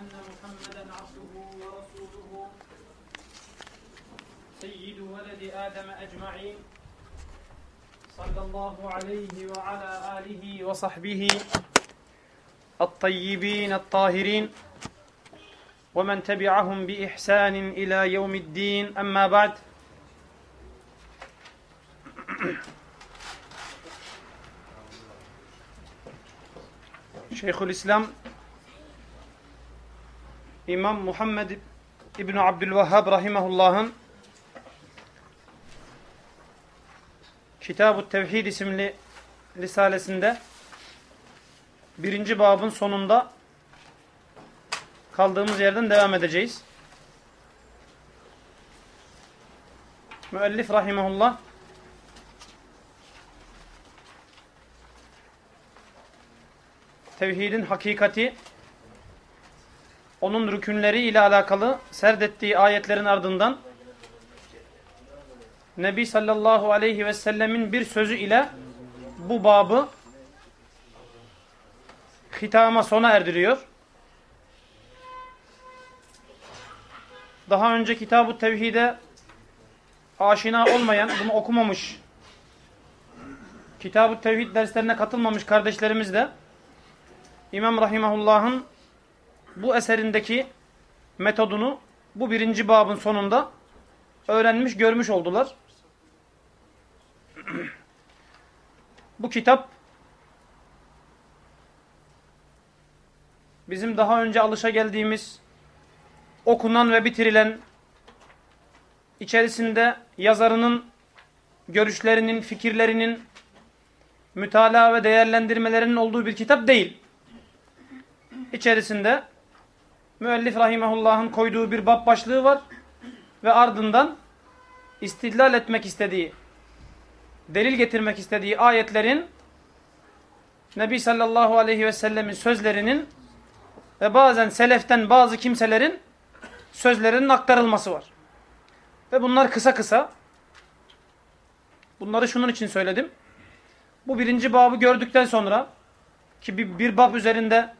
أن محمدا عبده ورسوله. سيد ولد آدم أجمعين. صلى الله عليه وعلى آله وصحبه الطيبين الطاهرين ومن تبعهم بإحسان إلى يوم الدين. أما بعد Şeyhülislam İmam Muhammed İbni Abdülvehhab Rahimahullah'ın Kitab-ı Tevhid isimli risalesinde birinci babın sonunda kaldığımız yerden devam edeceğiz. Müellif Rahimahullah tevhidin hakikati, onun rükünleri ile alakalı serdettiği ayetlerin ardından Nebi sallallahu aleyhi ve sellemin bir sözü ile bu babı hitama sona erdiriyor. Daha önce Kitab-ı Tevhid'e aşina olmayan, bunu okumamış, Kitab-ı Tevhid derslerine katılmamış kardeşlerimiz de İmam Rahimahullah'ın bu eserindeki metodunu bu birinci babın sonunda öğrenmiş, görmüş oldular. bu kitap bizim daha önce alışa geldiğimiz okunan ve bitirilen içerisinde yazarının görüşlerinin, fikirlerinin mütalaa ve değerlendirmelerinin olduğu bir kitap değil içerisinde müellif rahimehullah'ın koyduğu bir bab başlığı var ve ardından istidlal etmek istediği, delil getirmek istediği ayetlerin Nebi sallallahu aleyhi ve sellemin sözlerinin ve bazen seleften bazı kimselerin sözlerinin aktarılması var. Ve bunlar kısa kısa. Bunları şunun için söyledim. Bu birinci babı gördükten sonra ki bir, bir bab üzerinde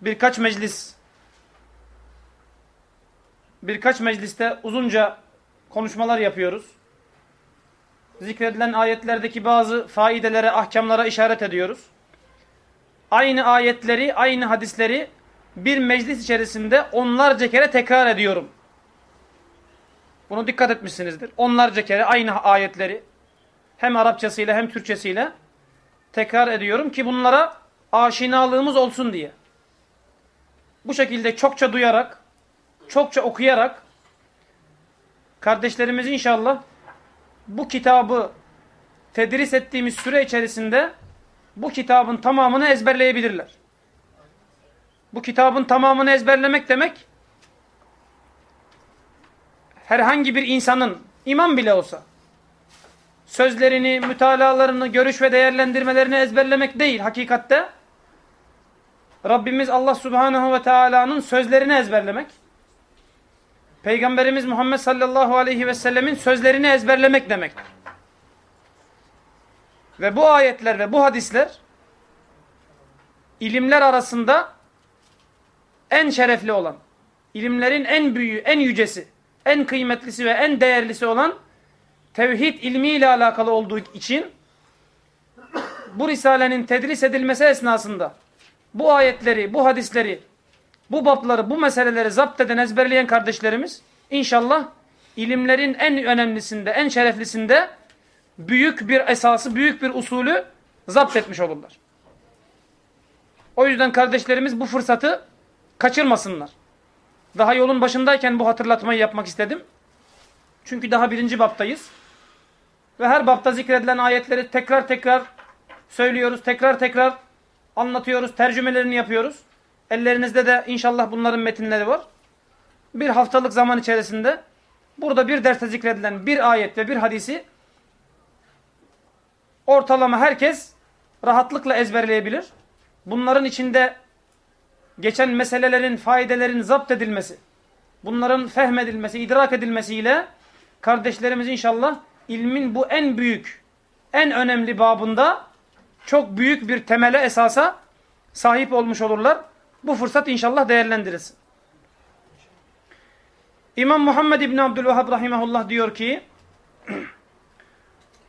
birkaç meclis birkaç mecliste uzunca konuşmalar yapıyoruz. Zikredilen ayetlerdeki bazı faidelere, ahkamlara işaret ediyoruz. Aynı ayetleri, aynı hadisleri bir meclis içerisinde onlarca kere tekrar ediyorum. Bunu dikkat etmişsinizdir. Onlarca kere aynı ayetleri hem Arapçasıyla hem Türkçesiyle tekrar ediyorum ki bunlara aşinalığımız olsun diye bu şekilde çokça duyarak, çokça okuyarak kardeşlerimiz inşallah bu kitabı tedris ettiğimiz süre içerisinde bu kitabın tamamını ezberleyebilirler. Bu kitabın tamamını ezberlemek demek herhangi bir insanın imam bile olsa sözlerini, mütalalarını, görüş ve değerlendirmelerini ezberlemek değil hakikatte Rabbimiz Allah Subhanahu ve Taala'nın sözlerini ezberlemek, Peygamberimiz Muhammed sallallahu aleyhi ve sellemin sözlerini ezberlemek demektir. Ve bu ayetler ve bu hadisler ilimler arasında en şerefli olan, ilimlerin en büyüğü, en yücesi, en kıymetlisi ve en değerlisi olan tevhid ilmi ile alakalı olduğu için bu risalenin tedris edilmesi esnasında bu ayetleri, bu hadisleri, bu babları, bu meseleleri zapt eden, ezberleyen kardeşlerimiz inşallah ilimlerin en önemlisinde, en şereflisinde büyük bir esası, büyük bir usulü zapt etmiş olurlar. O yüzden kardeşlerimiz bu fırsatı kaçırmasınlar. Daha yolun başındayken bu hatırlatmayı yapmak istedim. Çünkü daha birinci baptayız. Ve her bapta zikredilen ayetleri tekrar tekrar söylüyoruz, tekrar tekrar anlatıyoruz, tercümelerini yapıyoruz. Ellerinizde de inşallah bunların metinleri var. Bir haftalık zaman içerisinde burada bir derste zikredilen bir ayet ve bir hadisi ortalama herkes rahatlıkla ezberleyebilir. Bunların içinde geçen meselelerin, faydelerin zapt edilmesi, bunların fehmedilmesi, idrak edilmesiyle kardeşlerimiz inşallah ilmin bu en büyük, en önemli babında çok büyük bir temele esasa sahip olmuş olurlar. Bu fırsat inşallah değerlendirilsin. İmam Muhammed İbni Abdülvahhab rahimahullah diyor ki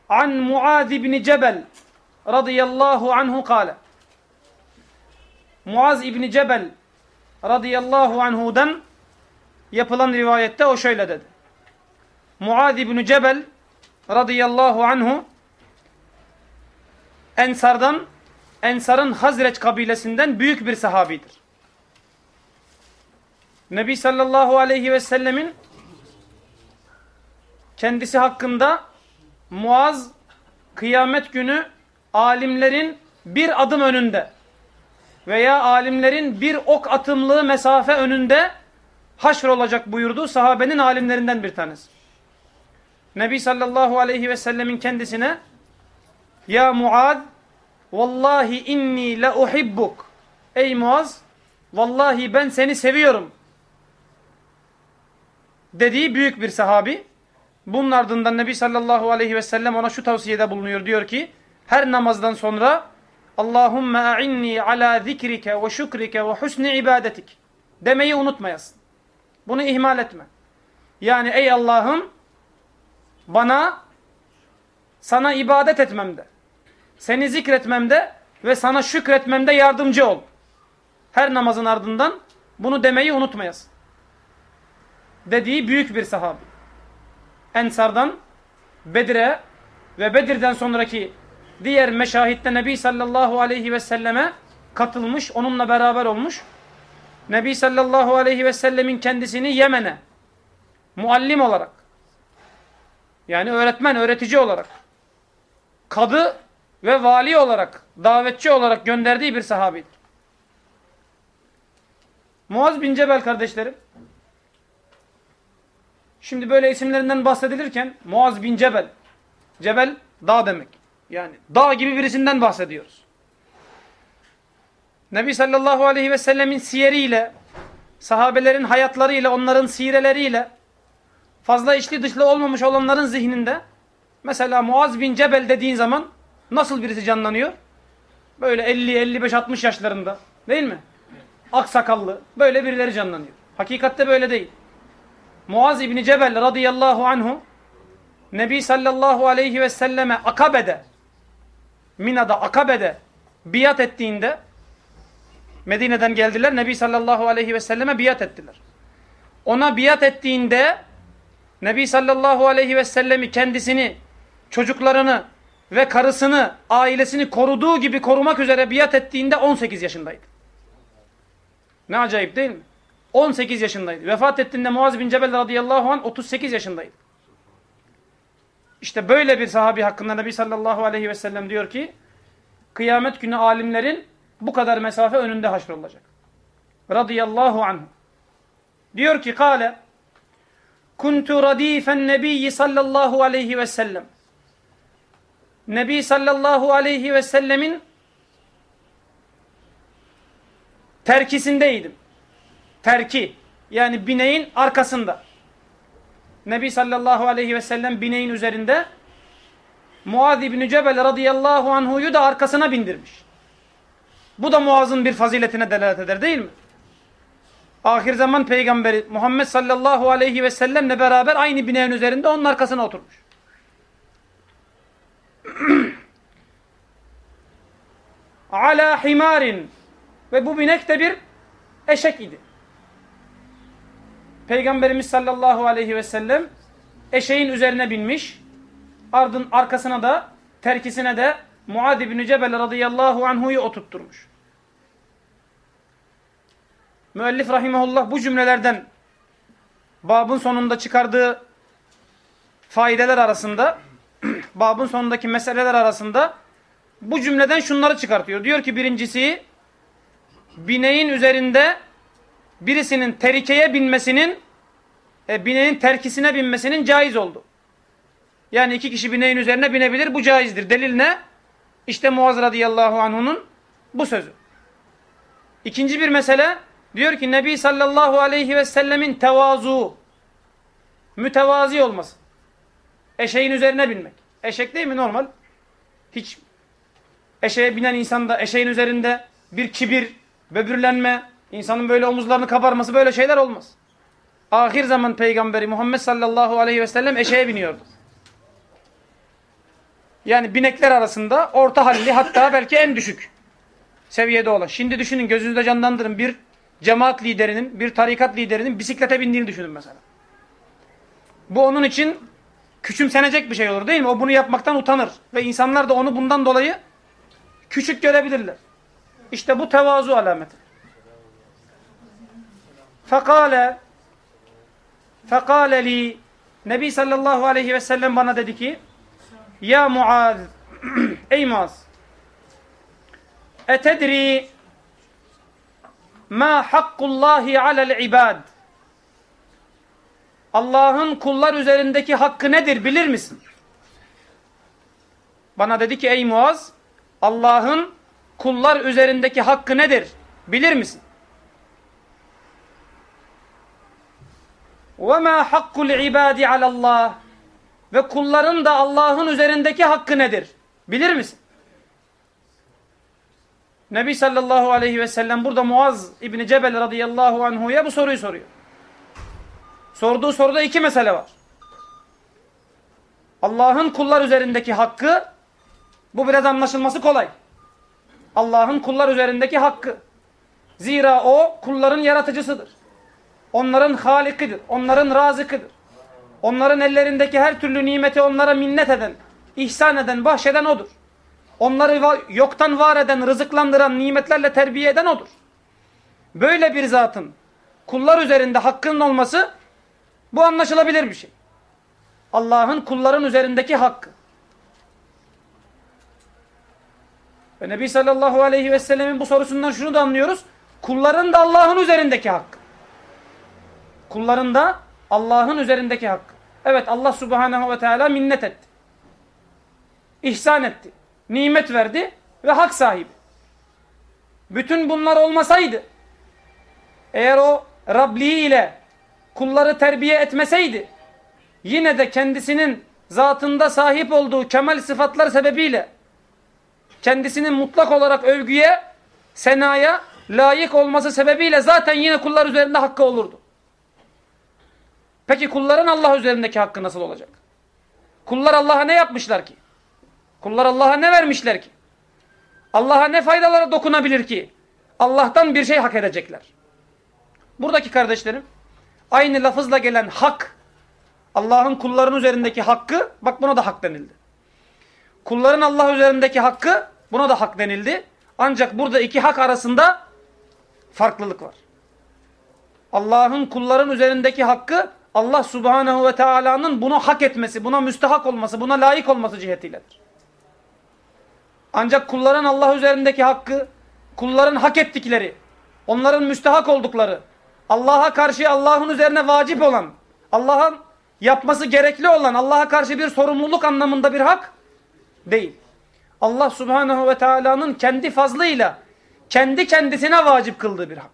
An Muaz İbni Cebel radıyallahu anhu kâle Muaz İbni Cebel radıyallahu anhu'dan yapılan rivayette o şöyle dedi. Muaz İbni Cebel radıyallahu anhu Ensardan Ensar'ın Hazreç kabilesinden büyük bir sahabidir. Nebi sallallahu aleyhi ve sellemin kendisi hakkında Muaz kıyamet günü alimlerin bir adım önünde veya alimlerin bir ok atımlığı mesafe önünde haşr olacak buyurdu sahabenin alimlerinden bir tanesi. Nebi sallallahu aleyhi ve sellemin kendisine Ya Muaz vallahi inni la uhibbuk Ey Muaz vallahi ben seni seviyorum dediği büyük bir sahabi. Bunun ardından Nebi sallallahu aleyhi ve sellem ona şu tavsiyede bulunuyor. Diyor ki her namazdan sonra Allahümme a'inni ala zikrike ve şükrike ve husni ibadetik demeyi unutmayasın. Bunu ihmal etme. Yani ey Allah'ım bana sana ibadet etmemde, seni zikretmemde ve sana şükretmemde yardımcı ol. Her namazın ardından bunu demeyi unutmayasın dediği büyük bir sahabi. Ensardan Bedir'e ve Bedir'den sonraki diğer meşahitte Nebi sallallahu aleyhi ve selleme katılmış, onunla beraber olmuş. Nebi sallallahu aleyhi ve sellemin kendisini Yemen'e muallim olarak yani öğretmen, öğretici olarak kadı ve vali olarak, davetçi olarak gönderdiği bir sahabidir. Muaz bin Cebel kardeşlerim Şimdi böyle isimlerinden bahsedilirken Muaz bin Cebel. Cebel dağ demek. Yani dağ gibi birisinden bahsediyoruz. Nebi sallallahu aleyhi ve sellemin siyeriyle, sahabelerin hayatlarıyla, onların sireleriyle fazla içli dışlı olmamış olanların zihninde mesela Muaz bin Cebel dediğin zaman nasıl birisi canlanıyor? Böyle 50, 55, 60 yaşlarında değil mi? Aksakallı böyle birileri canlanıyor. Hakikatte böyle değil. Muaz İbni Cebel radıyallahu anhu Nebi sallallahu aleyhi ve selleme Akabe'de Mina'da Akabe'de biat ettiğinde Medine'den geldiler. Nebi sallallahu aleyhi ve selleme biat ettiler. Ona biat ettiğinde Nebi sallallahu aleyhi ve sellemi kendisini, çocuklarını ve karısını, ailesini koruduğu gibi korumak üzere biat ettiğinde 18 yaşındaydı. Ne acayip değil mi? 18 yaşındaydı. Vefat ettiğinde Muaz bin Cebel radıyallahu anh 38 yaşındaydı. İşte böyle bir sahabi hakkında Nebi sallallahu aleyhi ve sellem diyor ki kıyamet günü alimlerin bu kadar mesafe önünde haşrolacak. Radıyallahu anh. Diyor ki kale kuntu radifen nebiyyi sallallahu aleyhi ve sellem Nebi sallallahu aleyhi ve sellemin terkisindeydim terki yani bineğin arkasında. Nebi sallallahu aleyhi ve sellem bineğin üzerinde Muaz İbni Cebel radıyallahu anhuyu da arkasına bindirmiş. Bu da Muaz'ın bir faziletine delalet eder değil mi? Ahir zaman peygamberi Muhammed sallallahu aleyhi ve sellemle beraber aynı bineğin üzerinde onun arkasına oturmuş. Ala himarin ve bu binek de bir eşek idi. Peygamberimiz sallallahu aleyhi ve sellem eşeğin üzerine binmiş. Ardın arkasına da terkisine de Muad bin Cebel radıyallahu anhu'yu oturtturmuş. Müellif rahimahullah bu cümlelerden babın sonunda çıkardığı faydeler arasında babın sonundaki meseleler arasında bu cümleden şunları çıkartıyor. Diyor ki birincisi bineğin üzerinde birisinin terikeye binmesinin e, bineğin terkisine binmesinin caiz oldu. Yani iki kişi bineğin üzerine binebilir. Bu caizdir. Delil ne? İşte Muaz radıyallahu anh'unun bu sözü. İkinci bir mesele diyor ki Nebi sallallahu aleyhi ve sellemin tevazu mütevazi olması. Eşeğin üzerine binmek. Eşek değil mi normal? Hiç eşeğe binen insanda eşeğin üzerinde bir kibir, böbürlenme, İnsanın böyle omuzlarını kabarması böyle şeyler olmaz. Ahir zaman peygamberi Muhammed sallallahu aleyhi ve sellem eşeğe biniyordu. Yani binekler arasında orta halli hatta belki en düşük seviyede olan. Şimdi düşünün gözünüzde canlandırın bir cemaat liderinin, bir tarikat liderinin bisiklete bindiğini düşünün mesela. Bu onun için küçümsenecek bir şey olur değil mi? O bunu yapmaktan utanır. Ve insanlar da onu bundan dolayı küçük görebilirler. İşte bu tevazu alameti. Fekale Fekale li Nebi sallallahu aleyhi ve sellem bana dedi ki Ya Muaz Ey Muaz Etedri ma hakkullahi alel ibad Allah'ın kullar üzerindeki hakkı nedir bilir misin? Bana dedi ki ey Muaz Allah'ın kullar üzerindeki hakkı nedir bilir misin? وَمَا حَقُّ الْعِبَادِ عَلَى اللّٰهِ Ve kulların da Allah'ın üzerindeki hakkı nedir? Bilir misin? Nebi sallallahu aleyhi ve sellem burada Muaz İbni Cebel radıyallahu anhu'ya bu soruyu soruyor. Sorduğu soruda iki mesele var. Allah'ın kullar üzerindeki hakkı, bu biraz anlaşılması kolay. Allah'ın kullar üzerindeki hakkı. Zira o kulların yaratıcısıdır. Onların halikidir. Onların razıkıdır. Onların ellerindeki her türlü nimeti onlara minnet eden, ihsan eden, bahşeden odur. Onları yoktan var eden, rızıklandıran, nimetlerle terbiye eden odur. Böyle bir zatın kullar üzerinde hakkının olması bu anlaşılabilir bir şey. Allah'ın kulların üzerindeki hakkı. Ve Nebi sallallahu aleyhi ve sellemin bu sorusundan şunu da anlıyoruz. Kulların da Allah'ın üzerindeki hakkı. Kulların da Allah'ın üzerindeki hakkı. Evet Allah subhanehu ve teala minnet etti. İhsan etti. Nimet verdi ve hak sahibi. Bütün bunlar olmasaydı eğer o Rabliği ile kulları terbiye etmeseydi yine de kendisinin zatında sahip olduğu kemal sıfatlar sebebiyle kendisinin mutlak olarak övgüye, senaya layık olması sebebiyle zaten yine kullar üzerinde hakkı olurdu. Peki kulların Allah üzerindeki hakkı nasıl olacak? Kullar Allah'a ne yapmışlar ki? Kullar Allah'a ne vermişler ki? Allah'a ne faydalara dokunabilir ki? Allah'tan bir şey hak edecekler. Buradaki kardeşlerim aynı lafızla gelen hak Allah'ın kulların üzerindeki hakkı bak buna da hak denildi. Kulların Allah üzerindeki hakkı buna da hak denildi. Ancak burada iki hak arasında farklılık var. Allah'ın kulların üzerindeki hakkı Allah subhanehu ve teala'nın bunu hak etmesi, buna müstehak olması, buna layık olması cihetiyledir. Ancak kulların Allah üzerindeki hakkı, kulların hak ettikleri, onların müstehak oldukları, Allah'a karşı Allah'ın üzerine vacip olan, Allah'ın yapması gerekli olan, Allah'a karşı bir sorumluluk anlamında bir hak değil. Allah subhanehu ve teala'nın kendi fazlıyla, kendi kendisine vacip kıldığı bir hak.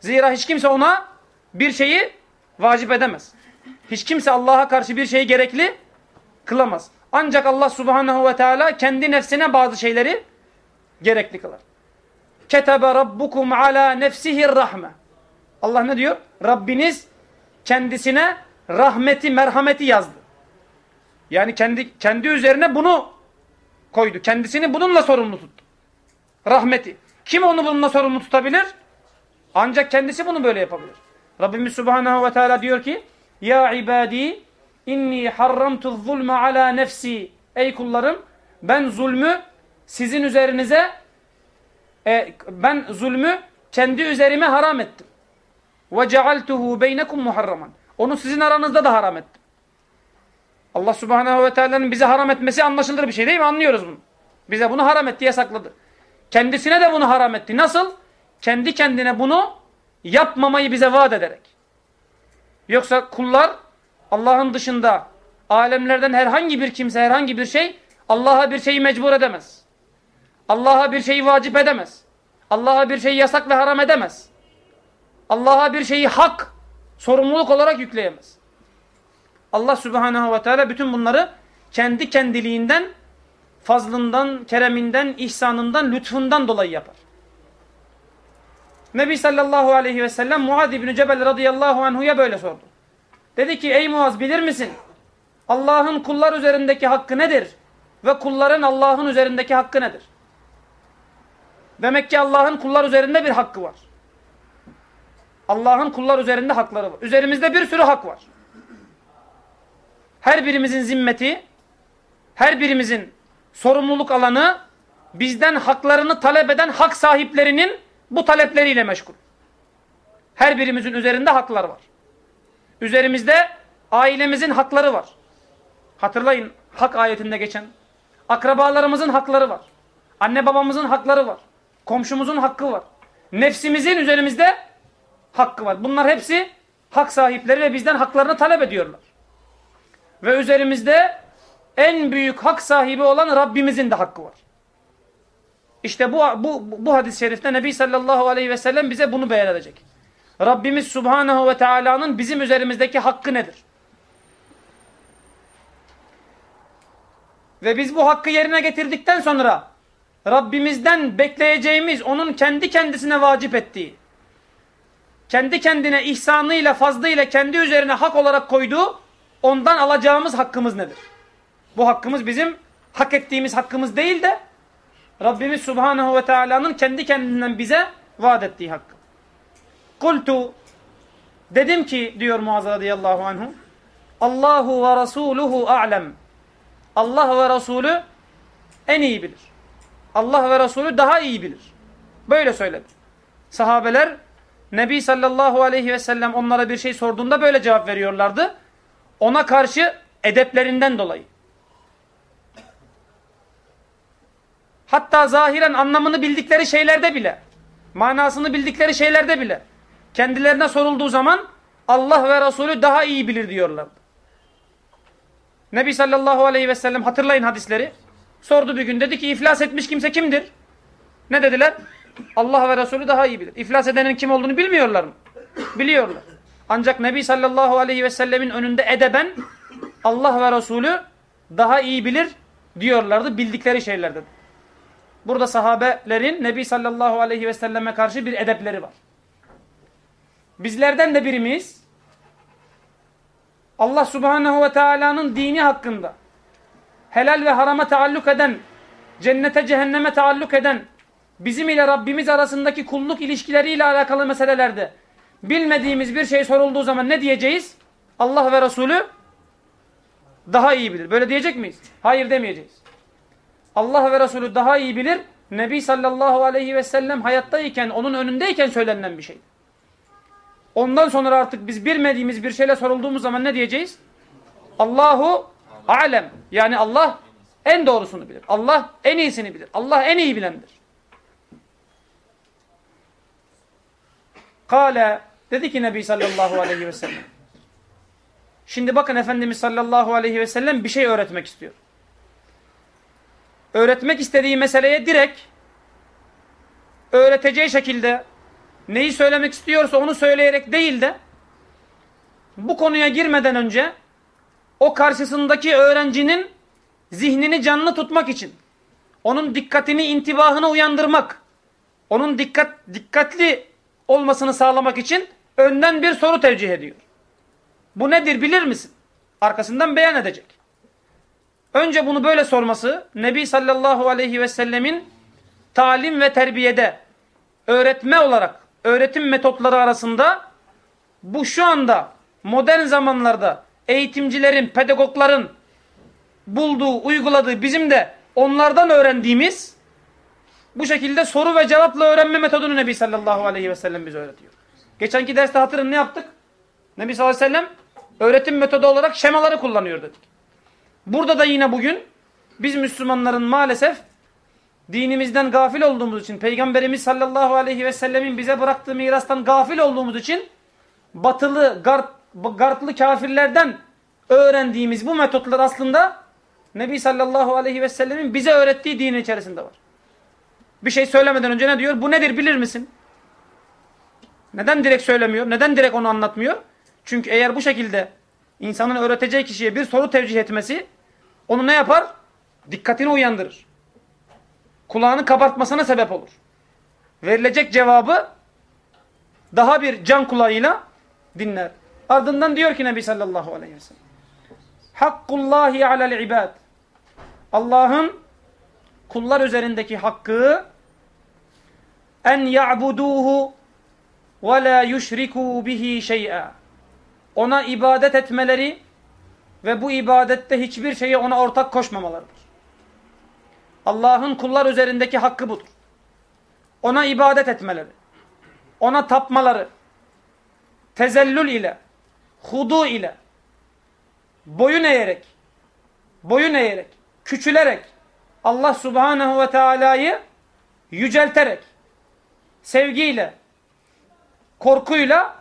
Zira hiç kimse ona bir şeyi vacip edemez. Hiç kimse Allah'a karşı bir şeyi gerekli kılamaz. Ancak Allah subhanehu ve teala kendi nefsine bazı şeyleri gerekli kılar. Ketebe rabbukum ala nefsihir rahme. Allah ne diyor? Rabbiniz kendisine rahmeti, merhameti yazdı. Yani kendi kendi üzerine bunu koydu. Kendisini bununla sorumlu tuttu. Rahmeti. Kim onu bununla sorumlu tutabilir? Ancak kendisi bunu böyle yapabilir. Rabbimiz Subhanahu ve Teala diyor ki Ya ibadi inni harramtu zulme ala nefsi Ey kullarım ben zulmü sizin üzerinize e, ben zulmü kendi üzerime haram ettim. Ve cealtuhu beynekum muharraman. Onu sizin aranızda da haram ettim. Allah Subhanahu ve Teala'nın bize haram etmesi anlaşılır bir şey değil mi? Anlıyoruz bunu. Bize bunu haram etti, yasakladı. Kendisine de bunu haram etti. Nasıl? Kendi kendine bunu yapmamayı bize vaat ederek. Yoksa kullar Allah'ın dışında alemlerden herhangi bir kimse, herhangi bir şey Allah'a bir şeyi mecbur edemez. Allah'a bir şeyi vacip edemez. Allah'a bir şeyi yasak ve haram edemez. Allah'a bir şeyi hak, sorumluluk olarak yükleyemez. Allah Subhanahu ve Teala bütün bunları kendi kendiliğinden, fazlından, kereminden, ihsanından, lütfundan dolayı yapar. Nebi sallallahu aleyhi ve sellem Muad İbni Cebel radıyallahu anhuya böyle sordu. Dedi ki ey Muaz bilir misin? Allah'ın kullar üzerindeki hakkı nedir? Ve kulların Allah'ın üzerindeki hakkı nedir? Demek ki Allah'ın kullar üzerinde bir hakkı var. Allah'ın kullar üzerinde hakları var. Üzerimizde bir sürü hak var. Her birimizin zimmeti, her birimizin sorumluluk alanı bizden haklarını talep eden hak sahiplerinin bu talepleriyle meşgul. Her birimizin üzerinde haklar var. Üzerimizde ailemizin hakları var. Hatırlayın hak ayetinde geçen. Akrabalarımızın hakları var. Anne babamızın hakları var. Komşumuzun hakkı var. Nefsimizin üzerimizde hakkı var. Bunlar hepsi hak sahipleri ve bizden haklarını talep ediyorlar. Ve üzerimizde en büyük hak sahibi olan Rabbimizin de hakkı var. İşte bu, bu, bu hadis-i şerifte Nebi sallallahu aleyhi ve sellem bize bunu beyan edecek. Rabbimiz subhanahu ve teala'nın bizim üzerimizdeki hakkı nedir? Ve biz bu hakkı yerine getirdikten sonra Rabbimizden bekleyeceğimiz onun kendi kendisine vacip ettiği, kendi kendine ihsanıyla, fazlıyla kendi üzerine hak olarak koyduğu ondan alacağımız hakkımız nedir? Bu hakkımız bizim hak ettiğimiz hakkımız değil de Rabbimiz Subhanahu ve Teala'nın kendi kendinden bize vaat ettiği hakkı. Kultu dedim ki diyor Muaz radıyallahu anhu Allahu ve Rasuluhu a'lem. Allah ve Resulü en iyi bilir. Allah ve Resulü daha iyi bilir. Böyle söyledi. Sahabeler Nebi sallallahu aleyhi ve sellem onlara bir şey sorduğunda böyle cevap veriyorlardı. Ona karşı edeplerinden dolayı. Hatta zahiren anlamını bildikleri şeylerde bile, manasını bildikleri şeylerde bile kendilerine sorulduğu zaman Allah ve Resulü daha iyi bilir diyorlardı. Nebi sallallahu aleyhi ve sellem hatırlayın hadisleri. Sordu bir gün dedi ki iflas etmiş kimse kimdir? Ne dediler? Allah ve Resulü daha iyi bilir. İflas edenin kim olduğunu bilmiyorlar mı? Biliyorlar. Ancak Nebi sallallahu aleyhi ve sellemin önünde edeben Allah ve Resulü daha iyi bilir diyorlardı bildikleri şeylerde. Burada sahabelerin Nebi sallallahu aleyhi ve selleme karşı bir edepleri var. Bizlerden de birimiz Allah subhanehu ve teala'nın dini hakkında helal ve harama taalluk eden, cennete cehenneme taalluk eden, bizim ile Rabbimiz arasındaki kulluk ilişkileriyle alakalı meselelerde bilmediğimiz bir şey sorulduğu zaman ne diyeceğiz? Allah ve Resulü daha iyi bilir. Böyle diyecek miyiz? Hayır demeyeceğiz. Allah ve Resulü daha iyi bilir. Nebi sallallahu aleyhi ve sellem hayattayken, onun önündeyken söylenen bir şey. Ondan sonra artık biz bilmediğimiz bir şeyle sorulduğumuz zaman ne diyeceğiz? Allahu alem. Yani Allah en doğrusunu bilir. Allah en iyisini bilir. Allah en iyi bilendir. Kale dedi ki Nebi sallallahu aleyhi ve sellem. Şimdi bakın Efendimiz sallallahu aleyhi ve sellem bir şey öğretmek istiyor. Öğretmek istediği meseleye direkt öğreteceği şekilde neyi söylemek istiyorsa onu söyleyerek değil de bu konuya girmeden önce o karşısındaki öğrencinin zihnini canlı tutmak için onun dikkatini, intibahını uyandırmak, onun dikkat dikkatli olmasını sağlamak için önden bir soru tevcih ediyor. Bu nedir bilir misin? Arkasından beyan edecek. Önce bunu böyle sorması Nebi sallallahu aleyhi ve sellemin talim ve terbiyede öğretme olarak öğretim metotları arasında bu şu anda modern zamanlarda eğitimcilerin, pedagogların bulduğu, uyguladığı bizim de onlardan öğrendiğimiz bu şekilde soru ve cevapla öğrenme metodunu Nebi sallallahu aleyhi ve sellem bize öğretiyor. Geçenki derste hatırın ne yaptık? Nebi sallallahu aleyhi ve sellem öğretim metodu olarak şemaları kullanıyor dedik. Burada da yine bugün biz Müslümanların maalesef dinimizden gafil olduğumuz için, Peygamberimiz sallallahu aleyhi ve sellemin bize bıraktığı mirastan gafil olduğumuz için batılı, garp, garplı kafirlerden öğrendiğimiz bu metotlar aslında Nebi sallallahu aleyhi ve sellemin bize öğrettiği dinin içerisinde var. Bir şey söylemeden önce ne diyor? Bu nedir bilir misin? Neden direkt söylemiyor? Neden direkt onu anlatmıyor? Çünkü eğer bu şekilde insanın öğreteceği kişiye bir soru tevcih etmesi onu ne yapar? Dikkatini uyandırır. Kulağını kabartmasına sebep olur. Verilecek cevabı daha bir can kulağıyla dinler. Ardından diyor ki Nebi sallallahu aleyhi ve sellem. Hakkullahi alel ibad. Allah'ın kullar üzerindeki hakkı en ya'buduhu ve la yuşriku bihi şey'a. Ona ibadet etmeleri ve bu ibadette hiçbir şeye ona ortak koşmamalarıdır. Allah'ın kullar üzerindeki hakkı budur. Ona ibadet etmeleri, ona tapmaları, tezellül ile, hudu ile, boyun eğerek, boyun eğerek, küçülerek, Allah subhanehu ve teala'yı yücelterek, sevgiyle, korkuyla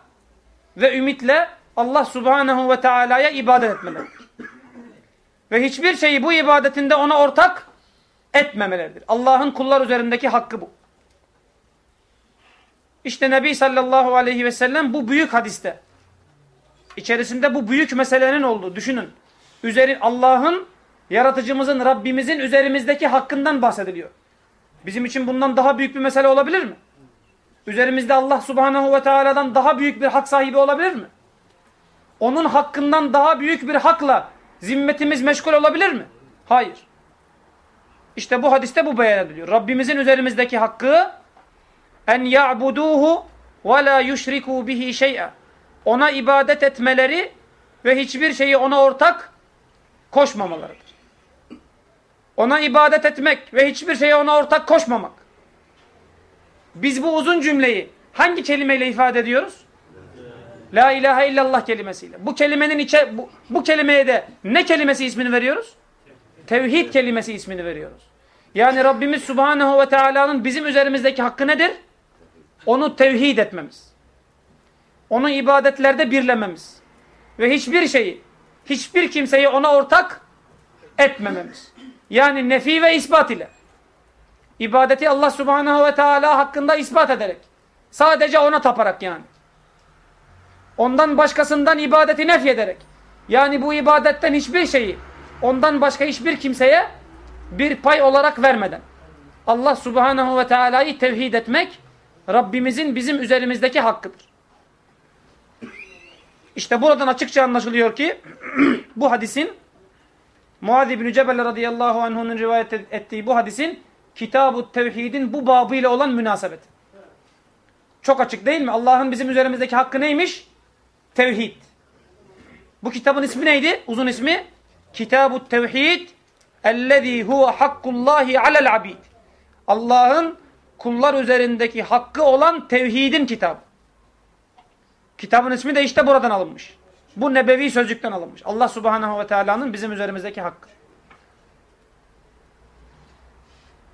ve ümitle Allah subhanehu ve teala'ya ibadet etmeleri. Ve hiçbir şeyi bu ibadetinde ona ortak etmemeleridir. Allah'ın kullar üzerindeki hakkı bu. İşte Nebi sallallahu aleyhi ve sellem bu büyük hadiste içerisinde bu büyük meselenin olduğu düşünün. Üzeri Allah'ın yaratıcımızın Rabbimizin üzerimizdeki hakkından bahsediliyor. Bizim için bundan daha büyük bir mesele olabilir mi? Üzerimizde Allah subhanahu ve teala'dan daha büyük bir hak sahibi olabilir mi? Onun hakkından daha büyük bir hakla zimmetimiz meşgul olabilir mi? Hayır. İşte bu hadiste bu beyan ediliyor. Rabbimizin üzerimizdeki hakkı en ya'buduhu ve la yuşriku bihi şey'a. Ona ibadet etmeleri ve hiçbir şeyi ona ortak koşmamalarıdır. Ona ibadet etmek ve hiçbir şeye ona ortak koşmamak. Biz bu uzun cümleyi hangi kelimeyle ifade ediyoruz? La ilahe illallah kelimesiyle. Bu kelimenin içe bu, bu kelimeye de ne kelimesi ismini veriyoruz? Tevhid kelimesi ismini veriyoruz. Yani Rabbimiz Subhanahu ve Teala'nın bizim üzerimizdeki hakkı nedir? Onu tevhid etmemiz. Onu ibadetlerde birlememiz. Ve hiçbir şeyi, hiçbir kimseyi ona ortak etmememiz. Yani nefi ve ispat ile. İbadeti Allah Subhanahu ve Teala hakkında ispat ederek. Sadece ona taparak yani. Ondan başkasından ibadeti nef ederek. Yani bu ibadetten hiçbir şeyi ondan başka hiçbir kimseye bir pay olarak vermeden. Allah Subhanahu ve Teala'yı tevhid etmek Rabbimizin bizim üzerimizdeki hakkıdır. İşte buradan açıkça anlaşılıyor ki bu hadisin Muaz İbni Cebel radıyallahu anh'unun rivayet ettiği bu hadisin Kitab-ı Tevhid'in bu babıyla olan münasebeti. Çok açık değil mi? Allah'ın bizim üzerimizdeki hakkı neymiş? Tevhid. Bu kitabın ismi neydi? Uzun ismi Kitab-ı Tevhid ellezî huve hakkullâhi alel abid. Allah'ın kullar üzerindeki hakkı olan tevhidin kitabı. Kitabın ismi de işte buradan alınmış. Bu nebevi sözcükten alınmış. Allah subhanahu ve teala'nın bizim üzerimizdeki hakkı.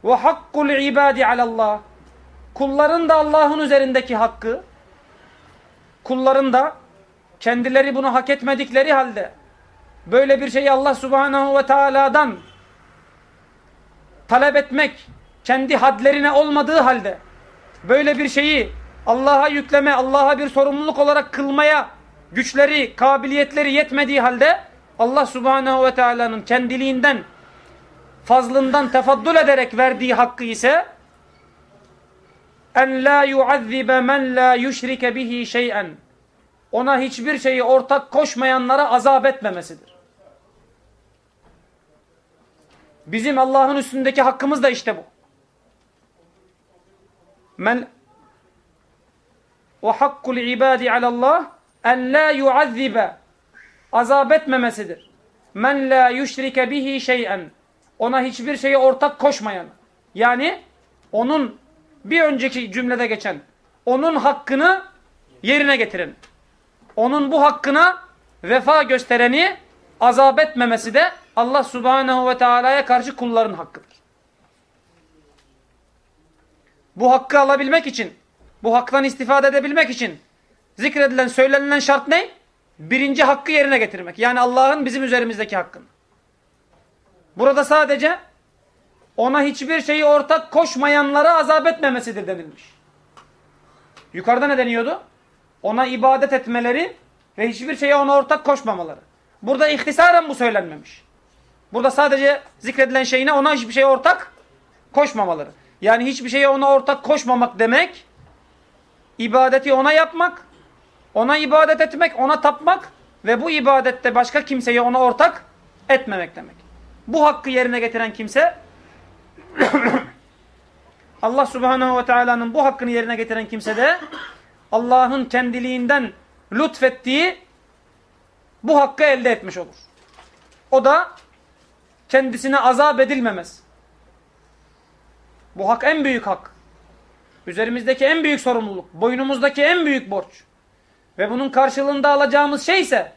Ve hakkul ibadi alallah. Kulların da Allah'ın üzerindeki hakkı. Kulların da kendileri bunu hak etmedikleri halde böyle bir şeyi Allah subhanahu ve teala'dan talep etmek kendi hadlerine olmadığı halde böyle bir şeyi Allah'a yükleme, Allah'a bir sorumluluk olarak kılmaya güçleri, kabiliyetleri yetmediği halde Allah subhanehu ve teala'nın kendiliğinden fazlından tefaddül ederek verdiği hakkı ise en la yuazzibe men la yuşrike bihi şey'en ona hiçbir şeyi ortak koşmayanlara azap etmemesidir. Bizim Allah'ın üstündeki hakkımız da işte bu. Men ve hakkul ibadi alallah en la yuazzibe azap etmemesidir. Men la yüşrike bihi şey'en ona hiçbir şeyi ortak koşmayan. Yani onun bir önceki cümlede geçen onun hakkını yerine getiren. Onun bu hakkına vefa göstereni azap etmemesi de Allah subhanehu ve teala'ya karşı kulların hakkıdır. Bu hakkı alabilmek için, bu haktan istifade edebilmek için zikredilen, söylenilen şart ne? Birinci hakkı yerine getirmek. Yani Allah'ın bizim üzerimizdeki hakkını. Burada sadece ona hiçbir şeyi ortak koşmayanlara azap etmemesidir denilmiş. Yukarıda ne deniyordu? Ona ibadet etmeleri ve hiçbir şeye ona ortak koşmamaları. Burada ihtisaren bu söylenmemiş. Burada sadece zikredilen şeyine ona hiçbir şeye ortak koşmamaları. Yani hiçbir şeye ona ortak koşmamak demek ibadeti ona yapmak, ona ibadet etmek, ona tapmak ve bu ibadette başka kimseyi ona ortak etmemek demek. Bu hakkı yerine getiren kimse Allah subhanahu ve teala'nın bu hakkını yerine getiren kimse de Allah'ın kendiliğinden lütfettiği bu hakkı elde etmiş olur. O da kendisine azap edilmemez. Bu hak en büyük hak. Üzerimizdeki en büyük sorumluluk. Boynumuzdaki en büyük borç. Ve bunun karşılığında alacağımız şey ise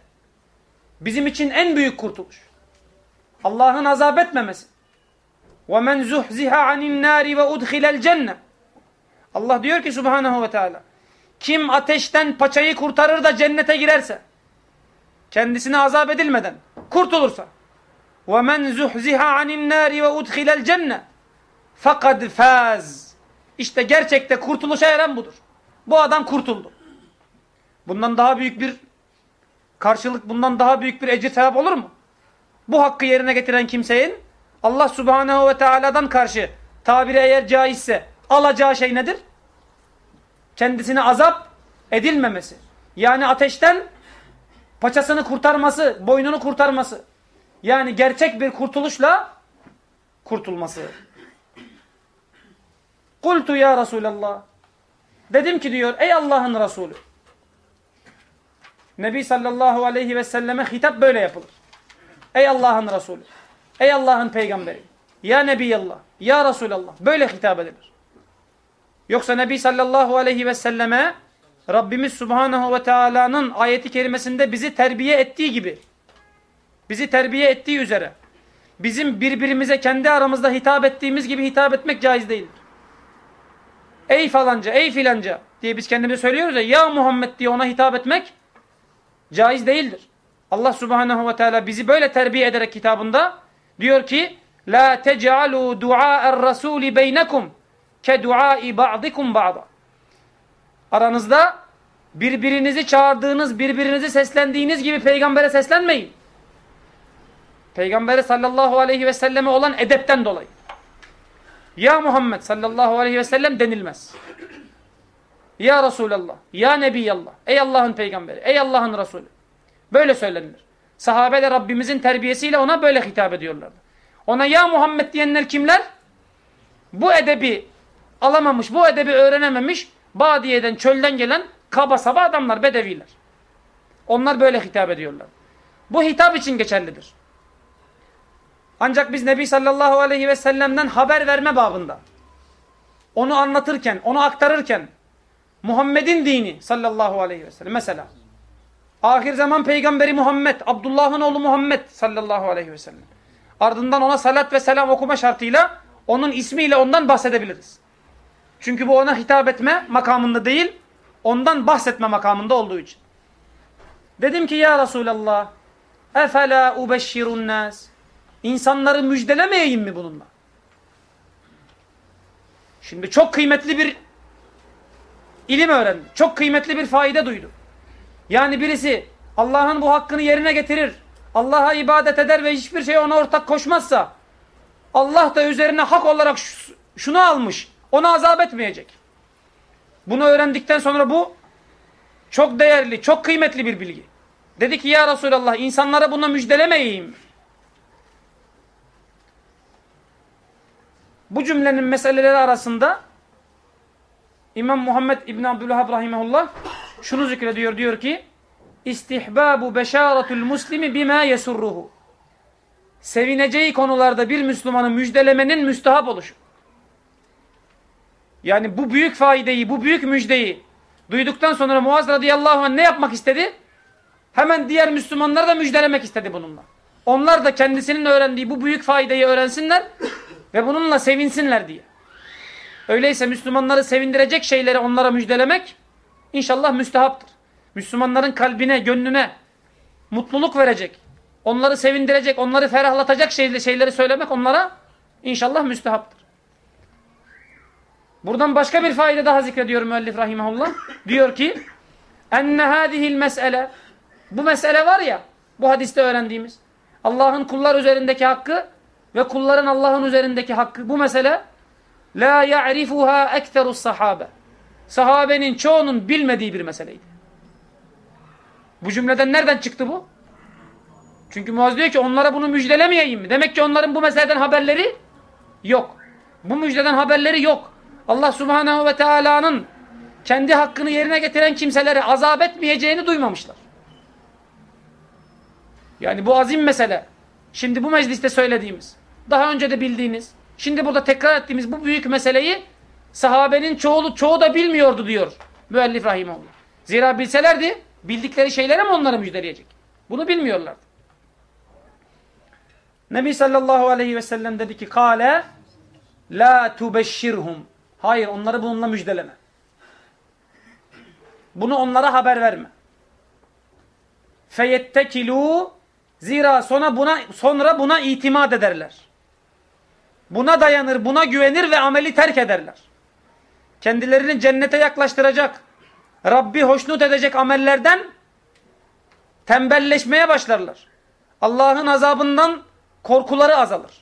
bizim için en büyük kurtuluş. Allah'ın azap etmemesi. وَمَنْ زُحْزِهَا عَنِ النَّارِ وَاُدْخِلَ الْجَنَّةِ Allah diyor ki subhanahu ve teala kim ateşten paçayı kurtarır da cennete girerse kendisine azap edilmeden kurtulursa وَمَنْ زُحْزِهَا عَنِ النَّارِ وَاُدْخِلَ الْجَنَّةِ فَقَدْ فَازِ İşte gerçekte kurtuluşa eren budur. Bu adam kurtuldu. Bundan daha büyük bir karşılık, bundan daha büyük bir ecir sevap olur mu? Bu hakkı yerine getiren kimsenin Allah subhanehu ve teala'dan karşı tabiri eğer caizse alacağı şey nedir? Kendisine azap edilmemesi. Yani ateşten paçasını kurtarması, boynunu kurtarması. Yani gerçek bir kurtuluşla kurtulması. Kultu ya Resulallah. Dedim ki diyor ey Allah'ın Resulü. Nebi sallallahu aleyhi ve selleme hitap böyle yapılır. Ey Allah'ın Resulü. Ey Allah'ın peygamberi. Ya Nebiyallah. Ya Resulallah. Böyle hitap edilir. Yoksa Nebi sallallahu aleyhi ve selleme Rabbimiz subhanahu ve teala'nın ayeti kerimesinde bizi terbiye ettiği gibi bizi terbiye ettiği üzere bizim birbirimize kendi aramızda hitap ettiğimiz gibi hitap etmek caiz değildir. Ey falanca, ey filanca diye biz kendimize söylüyoruz ya ya Muhammed diye ona hitap etmek caiz değildir. Allah subhanahu ve teala bizi böyle terbiye ederek kitabında diyor ki La tec'alû du'a'er rasûli beynekum ke du'ai ba'dikum ba'da. Aranızda birbirinizi çağırdığınız, birbirinizi seslendiğiniz gibi peygambere seslenmeyin. Peygambere sallallahu aleyhi ve selleme olan edepten dolayı. Ya Muhammed sallallahu aleyhi ve sellem denilmez. Ya Resulallah, ya Nebiyallah, ey Allah'ın peygamberi, ey Allah'ın Resulü. Böyle söylenir. Sahabe de Rabbimizin terbiyesiyle ona böyle hitap ediyorlardı. Ona ya Muhammed diyenler kimler? Bu edebi alamamış, bu edebi öğrenememiş, Badiye'den, çölden gelen kaba saba adamlar, bedeviler. Onlar böyle hitap ediyorlar. Bu hitap için geçerlidir. Ancak biz Nebi sallallahu aleyhi ve sellem'den haber verme babında, onu anlatırken, onu aktarırken, Muhammed'in dini sallallahu aleyhi ve sellem, mesela, ahir zaman peygamberi Muhammed, Abdullah'ın oğlu Muhammed sallallahu aleyhi ve sellem, ardından ona salat ve selam okuma şartıyla, onun ismiyle ondan bahsedebiliriz. Çünkü bu ona hitap etme makamında değil, ondan bahsetme makamında olduğu için. Dedim ki ya Resulallah, efela ubeşşirun nas. İnsanları müjdelemeyeyim mi bununla? Şimdi çok kıymetli bir ilim öğrendi. Çok kıymetli bir faide duydu. Yani birisi Allah'ın bu hakkını yerine getirir. Allah'a ibadet eder ve hiçbir şey ona ortak koşmazsa Allah da üzerine hak olarak şunu almış. Ona azap etmeyecek. Bunu öğrendikten sonra bu çok değerli, çok kıymetli bir bilgi. Dedi ki ya Resulallah insanlara buna müjdelemeyeyim. Bu cümlenin meseleleri arasında İmam Muhammed İbn Abdülhab rahimehullah şunu zikrediyor diyor ki istihbabu beşaratul muslimi bima yesurruhu sevineceği konularda bir Müslümanı müjdelemenin müstahap oluşu. Yani bu büyük faideyi, bu büyük müjdeyi duyduktan sonra Muaz radıyallahu anh ne yapmak istedi? Hemen diğer Müslümanları da müjdelemek istedi bununla. Onlar da kendisinin öğrendiği bu büyük faideyi öğrensinler ve bununla sevinsinler diye. Öyleyse Müslümanları sevindirecek şeyleri onlara müjdelemek inşallah müstehaptır. Müslümanların kalbine, gönlüne mutluluk verecek, onları sevindirecek, onları ferahlatacak şeyleri söylemek onlara inşallah müstehaptır. Buradan başka bir faide daha zikrediyor müellif rahimahullah. Diyor ki enne hadihil mesele bu mesele var ya bu hadiste öğrendiğimiz Allah'ın kullar üzerindeki hakkı ve kulların Allah'ın üzerindeki hakkı bu mesele la ya'rifuha ekterus sahabe sahabenin çoğunun bilmediği bir meseleydi. Bu cümleden nereden çıktı bu? Çünkü Muaz diyor ki onlara bunu müjdelemeyeyim mi? Demek ki onların bu meseleden haberleri yok. Bu müjdeden haberleri yok. Allah subhanehu ve teala'nın kendi hakkını yerine getiren kimseleri azap etmeyeceğini duymamışlar. Yani bu azim mesele. Şimdi bu mecliste söylediğimiz, daha önce de bildiğiniz, şimdi burada tekrar ettiğimiz bu büyük meseleyi sahabenin çoğu, çoğu da bilmiyordu diyor müellif rahimahullah. Zira bilselerdi bildikleri şeylere mi onları müjdeleyecek? Bunu bilmiyorlardı. Nebi sallallahu aleyhi ve sellem dedi ki kale la tubeşşirhum hayır onları bununla müjdeleme. Bunu onlara haber verme. Feyettekilu zira sonra buna sonra buna itimat ederler. Buna dayanır, buna güvenir ve ameli terk ederler. Kendilerini cennete yaklaştıracak, Rabbi hoşnut edecek amellerden tembelleşmeye başlarlar. Allah'ın azabından korkuları azalır.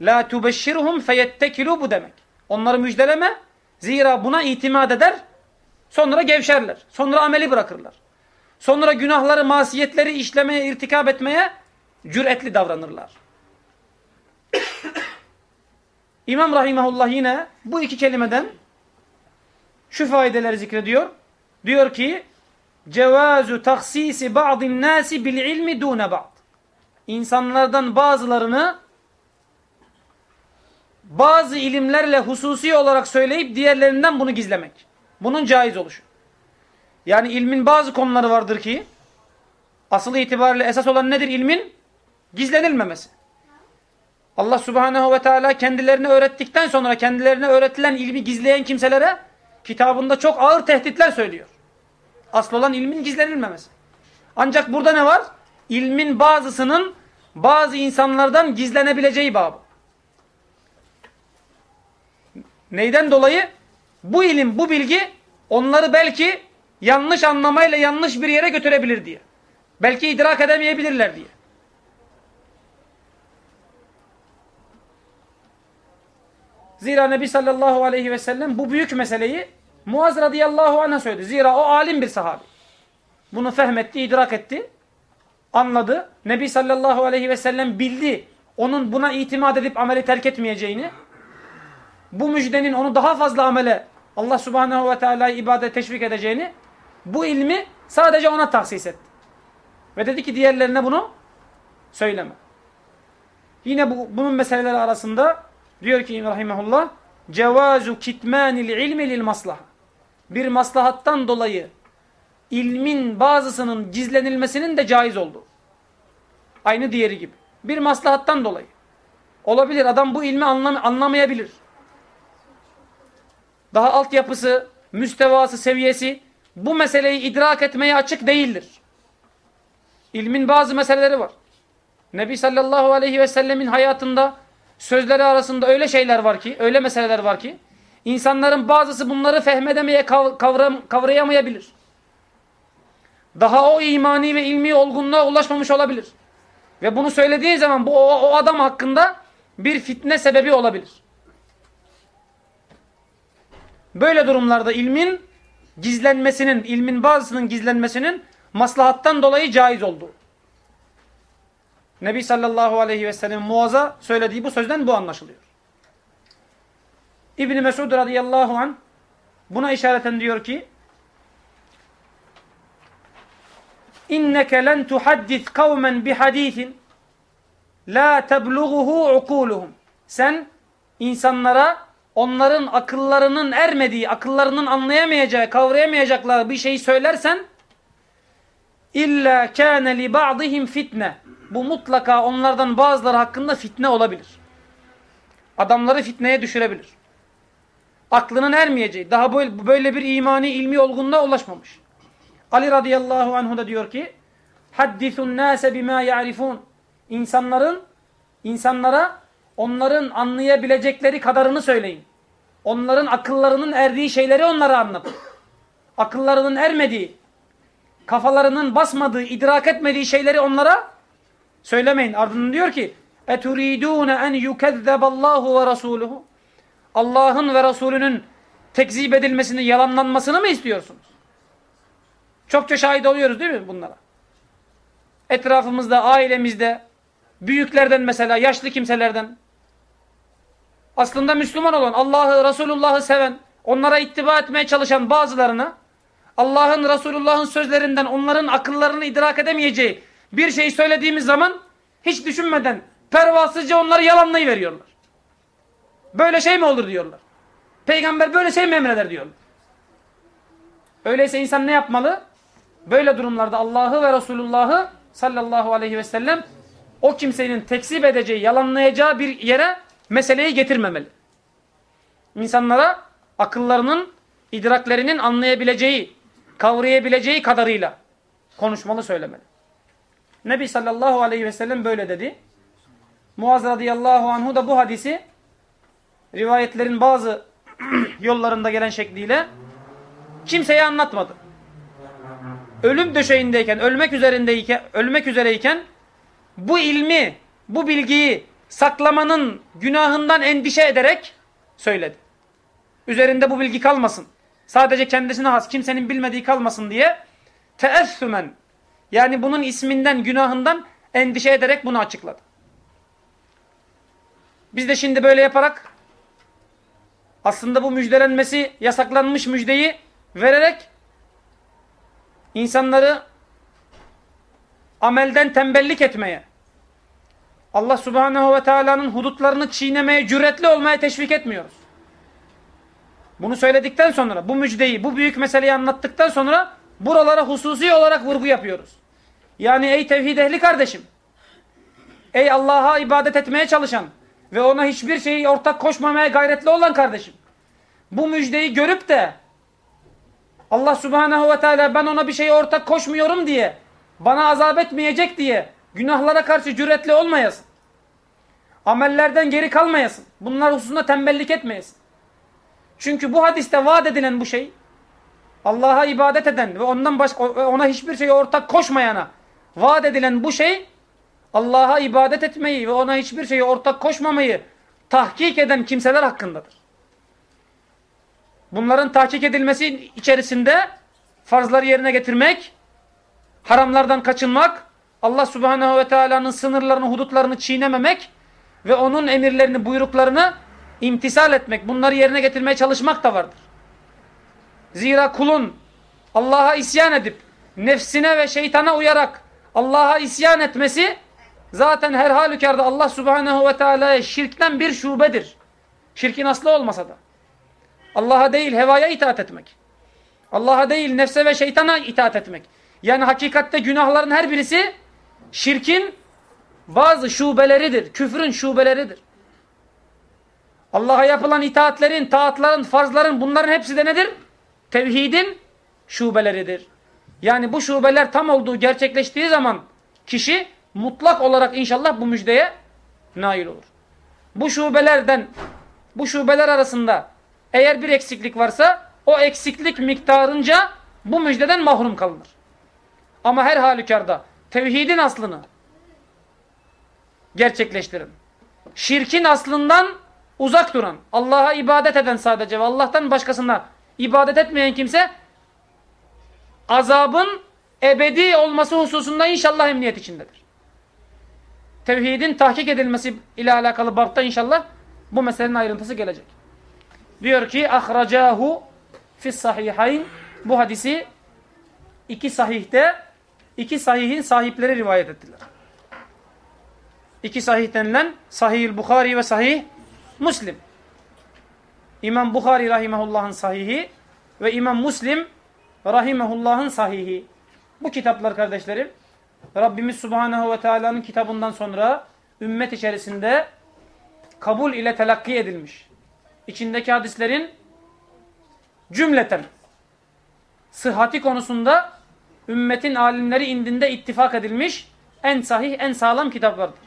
La tubeşşirhum feyettekilu bu demek. Onları müjdeleme. Zira buna itimat eder. Sonra gevşerler. Sonra ameli bırakırlar. Sonra günahları, masiyetleri işlemeye, irtikap etmeye cüretli davranırlar. İmam Rahimahullah yine bu iki kelimeden şu faydeleri zikrediyor. Diyor ki cevazu taksisi ba'din nasi bil ilmi dune ba'd. İnsanlardan bazılarını bazı ilimlerle hususi olarak söyleyip diğerlerinden bunu gizlemek. Bunun caiz oluşu. Yani ilmin bazı konuları vardır ki asıl itibariyle esas olan nedir ilmin? Gizlenilmemesi. Allah subhanehu ve teala kendilerine öğrettikten sonra kendilerine öğretilen ilmi gizleyen kimselere kitabında çok ağır tehditler söylüyor. Asıl olan ilmin gizlenilmemesi. Ancak burada ne var? İlmin bazısının bazı insanlardan gizlenebileceği babı. Neyden dolayı? Bu ilim, bu bilgi onları belki yanlış anlamayla yanlış bir yere götürebilir diye. Belki idrak edemeyebilirler diye. Zira Nebi sallallahu aleyhi ve sellem bu büyük meseleyi Muaz radıyallahu anh'a söyledi. Zira o alim bir sahabi. Bunu fehmetti, idrak etti, anladı. Nebi sallallahu aleyhi ve sellem bildi. Onun buna itimat edip ameli terk etmeyeceğini. Bu müjdenin onu daha fazla amele Allah subhanehu ve teala'yı ibadet teşvik edeceğini. Bu ilmi sadece ona tahsis etti. Ve dedi ki diğerlerine bunu söyleme. Yine bu, bunun meseleleri arasında diyor ki rahimahullah cevazu kitmanil ilmi lil maslaha. Bir maslahattan dolayı ilmin bazısının gizlenilmesinin de caiz olduğu. Aynı diğeri gibi. Bir maslahattan dolayı. Olabilir adam bu ilmi anlam anlamayabilir. Daha altyapısı, müstevası, seviyesi bu meseleyi idrak etmeye açık değildir. İlmin bazı meseleleri var. Nebi sallallahu aleyhi ve sellemin hayatında sözleri arasında öyle şeyler var ki, öyle meseleler var ki, insanların bazısı bunları fehmedemeye, kavram, kavrayamayabilir. Daha o imani ve ilmi olgunluğa ulaşmamış olabilir. Ve bunu söylediği zaman bu o, o adam hakkında bir fitne sebebi olabilir. Böyle durumlarda ilmin gizlenmesinin, ilmin bazısının gizlenmesinin maslahattan dolayı caiz olduğu. Nebi sallallahu aleyhi ve sellem Muaz'a söylediği bu sözden bu anlaşılıyor. İbni Mesud radıyallahu an buna işareten diyor ki İnneke len tuhaddis kavmen bihadisin la teblughuhu ukuluhum. Sen insanlara onların akıllarının ermediği, akıllarının anlayamayacağı, kavrayamayacakları bir şeyi söylersen illa kâne li ba'dihim fitne. Bu mutlaka onlardan bazıları hakkında fitne olabilir. Adamları fitneye düşürebilir. Aklının ermeyeceği, daha böyle bir imani ilmi olgunluğa ulaşmamış. Ali radıyallahu anhu da diyor ki Haddisun nase bima ya'rifun. İnsanların insanlara onların anlayabilecekleri kadarını söyleyin. Onların akıllarının erdiği şeyleri onlara anlatın. Akıllarının ermediği, kafalarının basmadığı, idrak etmediği şeyleri onlara söylemeyin. Ardından diyor ki اَتُرِيدُونَ اَنْ يُكَذَّبَ اللّٰهُ وَرَسُولُهُ Allah'ın ve Resulünün tekzip edilmesini, yalanlanmasını mı istiyorsunuz? Çokça şahit oluyoruz değil mi bunlara? Etrafımızda, ailemizde, büyüklerden mesela, yaşlı kimselerden, aslında Müslüman olan, Allah'ı, Resulullah'ı seven, onlara ittiba etmeye çalışan bazılarını, Allah'ın, Resulullah'ın sözlerinden onların akıllarını idrak edemeyeceği bir şey söylediğimiz zaman hiç düşünmeden pervasızca onları yalanlayıveriyorlar. Böyle şey mi olur diyorlar. Peygamber böyle şey mi emreder diyorlar. Öyleyse insan ne yapmalı? Böyle durumlarda Allah'ı ve Resulullah'ı sallallahu aleyhi ve sellem o kimsenin tekzip edeceği, yalanlayacağı bir yere meseleyi getirmemeli. İnsanlara akıllarının, idraklerinin anlayabileceği, kavrayabileceği kadarıyla konuşmalı söylemeli. Nebi sallallahu aleyhi ve sellem böyle dedi. Muaz radıyallahu anhu da bu hadisi rivayetlerin bazı yollarında gelen şekliyle kimseye anlatmadı. Ölüm döşeğindeyken, ölmek üzerindeyken, ölmek üzereyken bu ilmi, bu bilgiyi saklamanın günahından endişe ederek söyledi. Üzerinde bu bilgi kalmasın. Sadece kendisine has, kimsenin bilmediği kalmasın diye teessümen yani bunun isminden, günahından endişe ederek bunu açıkladı. Biz de şimdi böyle yaparak aslında bu müjdelenmesi yasaklanmış müjdeyi vererek insanları amelden tembellik etmeye, Allah subhanehu ve teala'nın hudutlarını çiğnemeye, cüretli olmaya teşvik etmiyoruz. Bunu söyledikten sonra, bu müjdeyi, bu büyük meseleyi anlattıktan sonra buralara hususi olarak vurgu yapıyoruz. Yani ey tevhid ehli kardeşim, ey Allah'a ibadet etmeye çalışan ve ona hiçbir şeyi ortak koşmamaya gayretli olan kardeşim, bu müjdeyi görüp de Allah subhanehu ve teala ben ona bir şeyi ortak koşmuyorum diye, bana azap etmeyecek diye günahlara karşı cüretli olmayasın. Amellerden geri kalmayasın. Bunlar hususunda tembellik etmeyesin. Çünkü bu hadiste vaat edilen bu şey Allah'a ibadet eden ve ondan başka ona hiçbir şeyi ortak koşmayana vaat edilen bu şey Allah'a ibadet etmeyi ve ona hiçbir şeyi ortak koşmamayı tahkik eden kimseler hakkındadır. Bunların tahkik edilmesi içerisinde farzları yerine getirmek, haramlardan kaçınmak, Allah subhanehu ve teala'nın sınırlarını, hudutlarını çiğnememek ve onun emirlerini, buyruklarını imtisal etmek, bunları yerine getirmeye çalışmak da vardır. Zira kulun Allah'a isyan edip, nefsine ve şeytana uyarak Allah'a isyan etmesi zaten her halükarda Allah subhanehu ve teala'ya şirkten bir şubedir. Şirkin aslı olmasa da. Allah'a değil hevaya itaat etmek. Allah'a değil nefse ve şeytana itaat etmek. Yani hakikatte günahların her birisi şirkin bazı şubeleridir. Küfrün şubeleridir. Allah'a yapılan itaatlerin, taatların, farzların bunların hepsi de nedir? Tevhidin şubeleridir. Yani bu şubeler tam olduğu gerçekleştiği zaman kişi mutlak olarak inşallah bu müjdeye nail olur. Bu şubelerden, bu şubeler arasında eğer bir eksiklik varsa o eksiklik miktarınca bu müjdeden mahrum kalınır. Ama her halükarda tevhidin aslını gerçekleştirin. Şirkin aslından uzak duran, Allah'a ibadet eden sadece ve Allah'tan başkasına ibadet etmeyen kimse azabın ebedi olması hususunda inşallah emniyet içindedir. Tevhidin tahkik edilmesi ile alakalı bapta inşallah bu meselenin ayrıntısı gelecek. Diyor ki ahracahu fis sahihayn bu hadisi iki sahihte iki sahihin sahipleri rivayet ettiler. İki sahih denilen Sahih Bukhari ve Sahih Müslim. İmam Bukhari rahimehullah'ın sahihi ve İmam Müslim rahimehullah'ın sahihi. Bu kitaplar kardeşlerim Rabbimiz Subhanahu ve Teala'nın kitabından sonra ümmet içerisinde kabul ile telakki edilmiş. İçindeki hadislerin cümleten sıhhati konusunda ümmetin alimleri indinde ittifak edilmiş en sahih, en sağlam kitaplardır.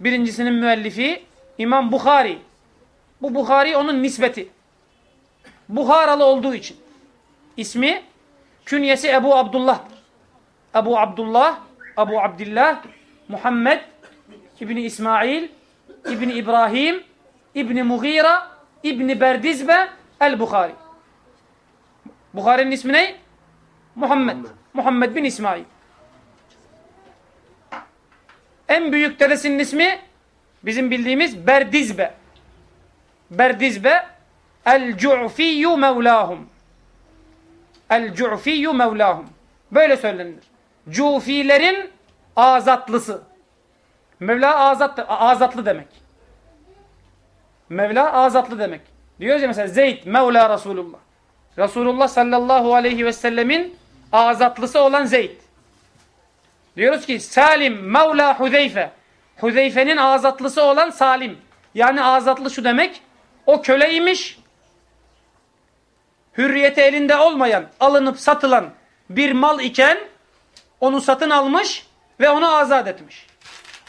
Birincisinin müellifi İmam Bukhari. Bu Bukhari onun nisbeti. Buharalı olduğu için. İsmi, künyesi Ebu Abdullah'dır. Ebu Abdullah, Ebu Abdillah, Muhammed, İbni İsmail, İbni İbrahim, İbni Mughira, İbni Berdizbe, El-Bukhari. Bukhari'nin ismi ne? Muhammed. Muhammed. Bin İsmail. En büyük dedesinin ismi bizim bildiğimiz Berdizbe. Berdizbe El-Cu'fiyyu Mevlahum. El-Cu'fiyyu Mevlahum. Böyle söylenir. Cufilerin azatlısı. Mevla azat, azatlı demek. Mevla azatlı demek. Diyoruz ya mesela Zeyd Mevla Resulullah. Resulullah sallallahu aleyhi ve sellemin azatlısı olan Zeyd. Diyoruz ki Salim Mevla Huzeyfe. Huzeyfe'nin azatlısı olan Salim. Yani azatlı şu demek. O köleymiş. Hürriyeti elinde olmayan, alınıp satılan bir mal iken onu satın almış ve onu azat etmiş.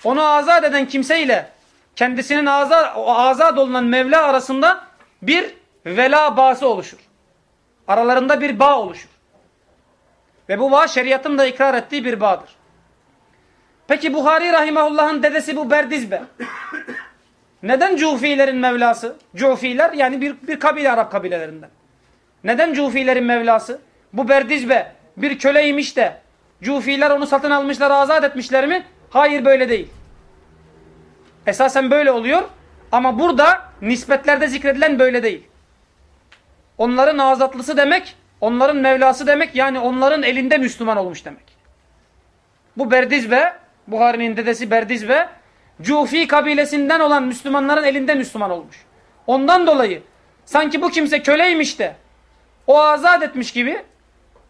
Onu azat eden kimseyle kendisinin azat, azat olunan Mevla arasında bir vela bağısı oluşur. Aralarında bir bağ oluşur. Ve bu bağ şeriatın da ikrar ettiği bir bağdır. Peki Buhari Rahimahullah'ın dedesi bu Berdizbe. Neden Cufilerin Mevlası? Cufiler yani bir, bir kabile Arap kabilelerinden. Neden Cufilerin Mevlası? Bu Berdizbe bir köleymiş de Cufiler onu satın almışlar, azat etmişler mi? Hayır böyle değil. Esasen böyle oluyor ama burada nispetlerde zikredilen böyle değil. Onların azatlısı demek, onların Mevlası demek yani onların elinde Müslüman olmuş demek. Bu Berdizbe, Buhari'nin dedesi Berdizbe, Cufi kabilesinden olan Müslümanların elinde Müslüman olmuş. Ondan dolayı sanki bu kimse köleymiş de o azat etmiş gibi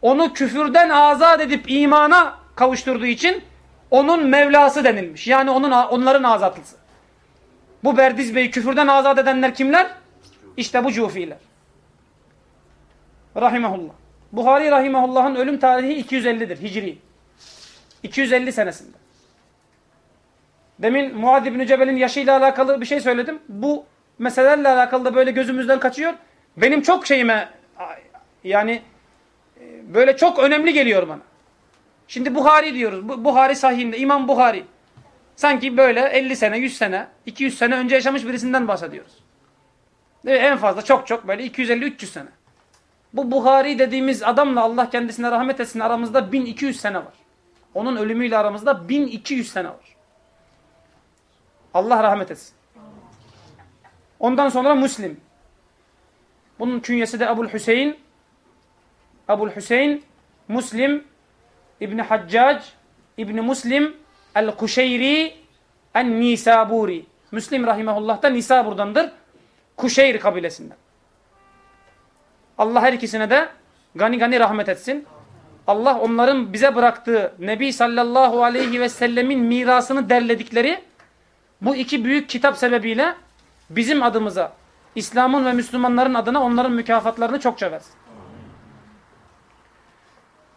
onu küfürden azat edip imana kavuşturduğu için onun Mevlası denilmiş. Yani onun onların azatlısı. Bu Berdiz Bey'i küfürden azat edenler kimler? İşte bu Cufiler. Rahimahullah. Buhari Rahimahullah'ın ölüm tarihi 250'dir Hicri. 250 senesinde. Demin Muad İbni Cebel'in yaşıyla alakalı bir şey söyledim. Bu meselelerle alakalı da böyle gözümüzden kaçıyor. Benim çok şeyime yani e, böyle çok önemli geliyor bana. Şimdi Buhari diyoruz. Buhari sahihinde İmam Buhari. Sanki böyle 50 sene, 100 sene, 200 sene önce yaşamış birisinden bahsediyoruz. En fazla çok çok böyle 250-300 sene. Bu Buhari dediğimiz adamla Allah kendisine rahmet etsin aramızda 1200 sene var. Onun ölümüyle aramızda 1200 sene var. Allah rahmet etsin. Ondan sonra Müslim. Bunun künyesi de Ebul Hüseyin. Ebul Hüseyin, Müslim, İbni Haccac, İbni Müslim, El-Kuşeyri, En-Nisaburi. Müslim rahimahullah da Nisabur'dandır. Kuşeyr kabilesinden. Allah her ikisine de gani gani rahmet etsin. Allah onların bize bıraktığı Nebi sallallahu aleyhi ve sellemin mirasını derledikleri bu iki büyük kitap sebebiyle bizim adımıza, İslam'ın ve Müslümanların adına onların mükafatlarını çokça versin.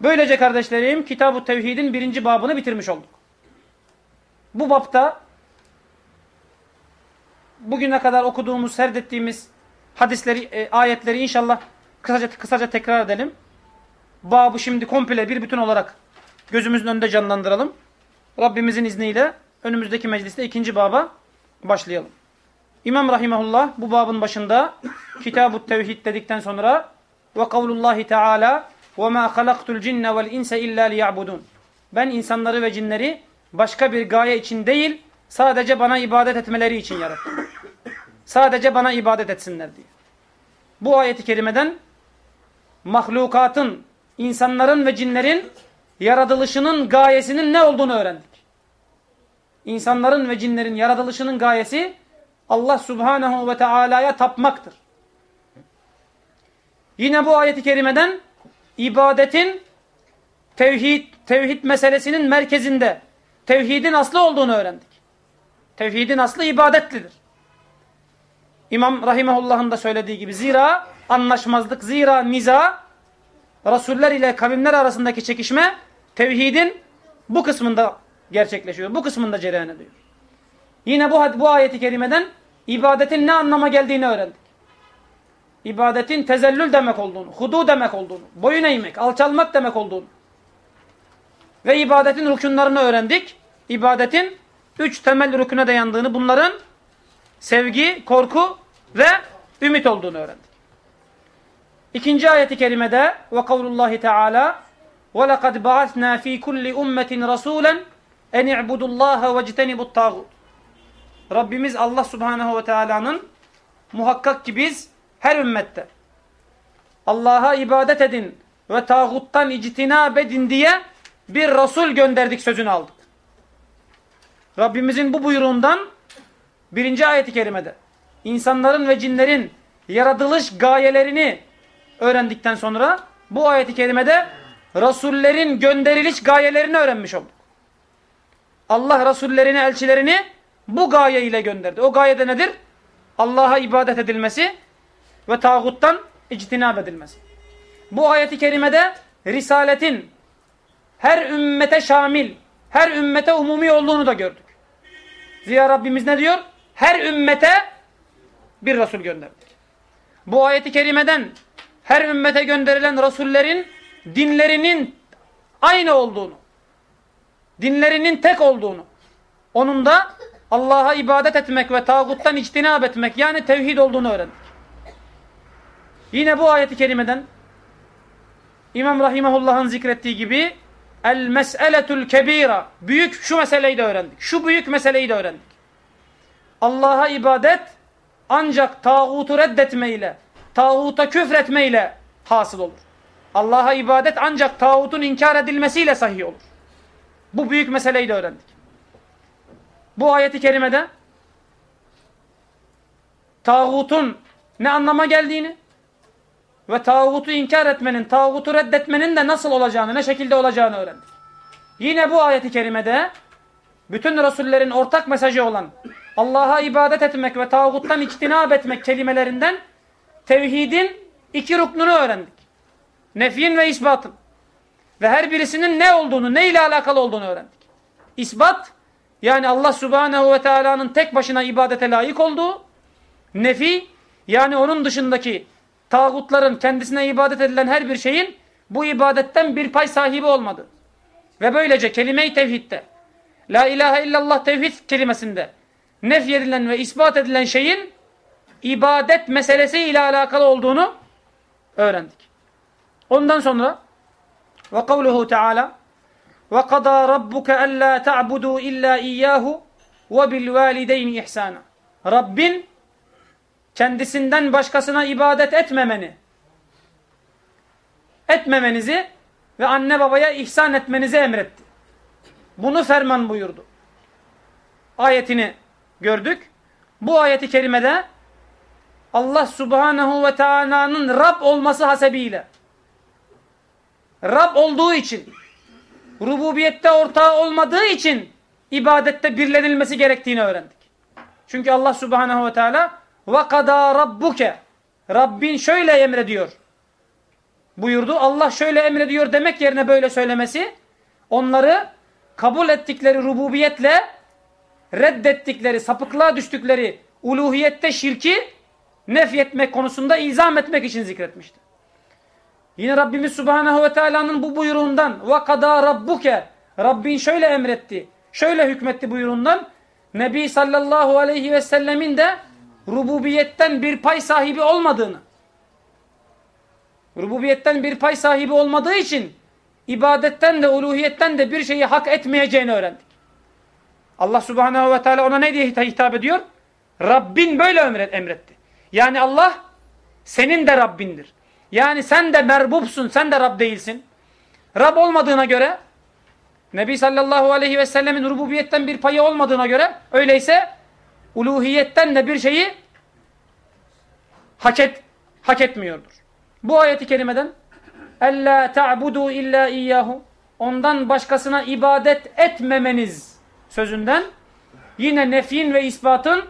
Böylece kardeşlerim Kitab-ı Tevhid'in birinci babını bitirmiş olduk. Bu bapta bugüne kadar okuduğumuz, serdettiğimiz hadisleri, e, ayetleri inşallah kısaca, kısaca tekrar edelim. Babı şimdi komple bir bütün olarak gözümüzün önünde canlandıralım. Rabbimizin izniyle önümüzdeki mecliste ikinci baba başlayalım. İmam Rahimahullah bu babın başında Kitab-ı Tevhid dedikten sonra ve kavlullahi teala ve ma halaktul cinne vel inse illa liya'budun. Ben insanları ve cinleri başka bir gaye için değil sadece bana ibadet etmeleri için yarattım. Sadece bana ibadet etsinler diye. Bu ayeti kerimeden mahlukatın, insanların ve cinlerin yaratılışının gayesinin ne olduğunu öğrendik. İnsanların ve cinlerin yaratılışının gayesi Allah subhanehu ve teala'ya tapmaktır. Yine bu ayeti kerimeden ibadetin tevhid, tevhid meselesinin merkezinde tevhidin aslı olduğunu öğrendik. Tevhidin aslı ibadetlidir. İmam Rahimahullah'ın da söylediği gibi zira anlaşmazlık, zira niza Resuller ile kavimler arasındaki çekişme tevhidin bu kısmında gerçekleşiyor. Bu kısmında cereyan ediyor. Yine bu, bu ayeti kerimeden ibadetin ne anlama geldiğini öğrendik. İbadetin tezellül demek olduğunu, hudu demek olduğunu, boyun eğmek, alçalmak demek olduğunu ve ibadetin rükunlarını öğrendik. İbadetin üç temel rüküne dayandığını, bunların sevgi, korku ve ümit olduğunu öğrendik. İkinci ayeti kerimede ve kavlullahi teala ve lekad ba'athna fi kulli ummetin rasulen en i'budullaha ve ectenibut tağut. Rabbimiz Allah Subhanahu ve Teala'nın muhakkak ki biz her ümmette Allah'a ibadet edin ve tağuttan ictinab edin diye bir Resul gönderdik sözünü aldık. Rabbimizin bu buyruğundan birinci ayeti kerimede insanların ve cinlerin yaratılış gayelerini öğrendikten sonra bu ayeti kerimede Resullerin gönderiliş gayelerini öğrenmiş olduk. Allah Resullerini, elçilerini bu gaye ile gönderdi. O gayede nedir? Allah'a ibadet edilmesi ve tağuttan ictinab edilmesi. Bu ayeti kerimede Risaletin her ümmete şamil, her ümmete umumi olduğunu da gördük. Ziya Rabbimiz ne diyor? Her ümmete bir Resul gönderdik. Bu ayeti kerimeden her ümmete gönderilen Resullerin dinlerinin aynı olduğunu, dinlerinin tek olduğunu, onun da Allah'a ibadet etmek ve tağuttan içtinab etmek yani tevhid olduğunu öğrendik. Yine bu ayeti kerimeden İmam Rahimahullah'ın zikrettiği gibi el mes'eletul kebira büyük şu meseleyi de öğrendik. Şu büyük meseleyi de öğrendik. Allah'a ibadet ancak tağutu reddetmeyle, tağuta küfretmeyle hasıl olur. Allah'a ibadet ancak tağutun inkar edilmesiyle sahih olur. Bu büyük meseleyi de öğrendik. Bu ayeti kerimede tağutun ne anlama geldiğini ve tağutu inkar etmenin, tağutu reddetmenin de nasıl olacağını, ne şekilde olacağını öğrendik. Yine bu ayeti kerimede bütün Resullerin ortak mesajı olan Allah'a ibadet etmek ve tağuttan içtinab etmek kelimelerinden tevhidin iki ruknunu öğrendik. Nefyin ve isbatın. Ve her birisinin ne olduğunu, ne ile alakalı olduğunu öğrendik. İsbat, yani Allah Subhanahu ve Teala'nın tek başına ibadete layık olduğu, nefi, yani onun dışındaki tağutların kendisine ibadet edilen her bir şeyin bu ibadetten bir pay sahibi olmadı. Ve böylece kelime-i tevhidde, la ilahe illallah tevhid kelimesinde nefyedilen ve ispat edilen şeyin ibadet meselesi ile alakalı olduğunu öğrendik. Ondan sonra ve kavluhu Teala ve kada rabbuke alla ta'budu illa iyyahu ve bil valideyni ihsana. Rabbin kendisinden başkasına ibadet etmemeni etmemenizi ve anne babaya ihsan etmenizi emretti. Bunu ferman buyurdu. Ayetini gördük. Bu ayeti kerimede Allah subhanehu ve teala'nın Rab olması hasebiyle Rab olduğu için rububiyette ortağı olmadığı için ibadette birlenilmesi gerektiğini öğrendik. Çünkü Allah subhanehu ve teala ve kadâ rabbuke Rabbin şöyle emrediyor buyurdu. Allah şöyle emrediyor demek yerine böyle söylemesi onları kabul ettikleri rububiyetle reddettikleri, sapıklığa düştükleri uluhiyette şirki nefyetmek konusunda izam etmek için zikretmişti. Yine Rabbimiz Subhanahu ve Teala'nın bu buyruğundan ve kadâ rabbuke Rabbin şöyle emretti, şöyle hükmetti buyruğundan Nebi sallallahu aleyhi ve sellemin de rububiyetten bir pay sahibi olmadığını rububiyetten bir pay sahibi olmadığı için ibadetten de uluhiyetten de bir şeyi hak etmeyeceğini öğrendik. Allah subhanehu ve teala ona ne diye hitap ediyor? Rabbin böyle emretti. Yani Allah senin de Rabbindir. Yani sen de merbubsun, sen de Rab değilsin. Rab olmadığına göre Nebi sallallahu aleyhi ve sellemin rububiyetten bir payı olmadığına göre öyleyse uluhiyetten de bir şeyi hak, et, hak etmiyordur. Bu ayeti kerimeden Ella ta'budu illa iyyahu ondan başkasına ibadet etmemeniz sözünden yine nefin ve ispatın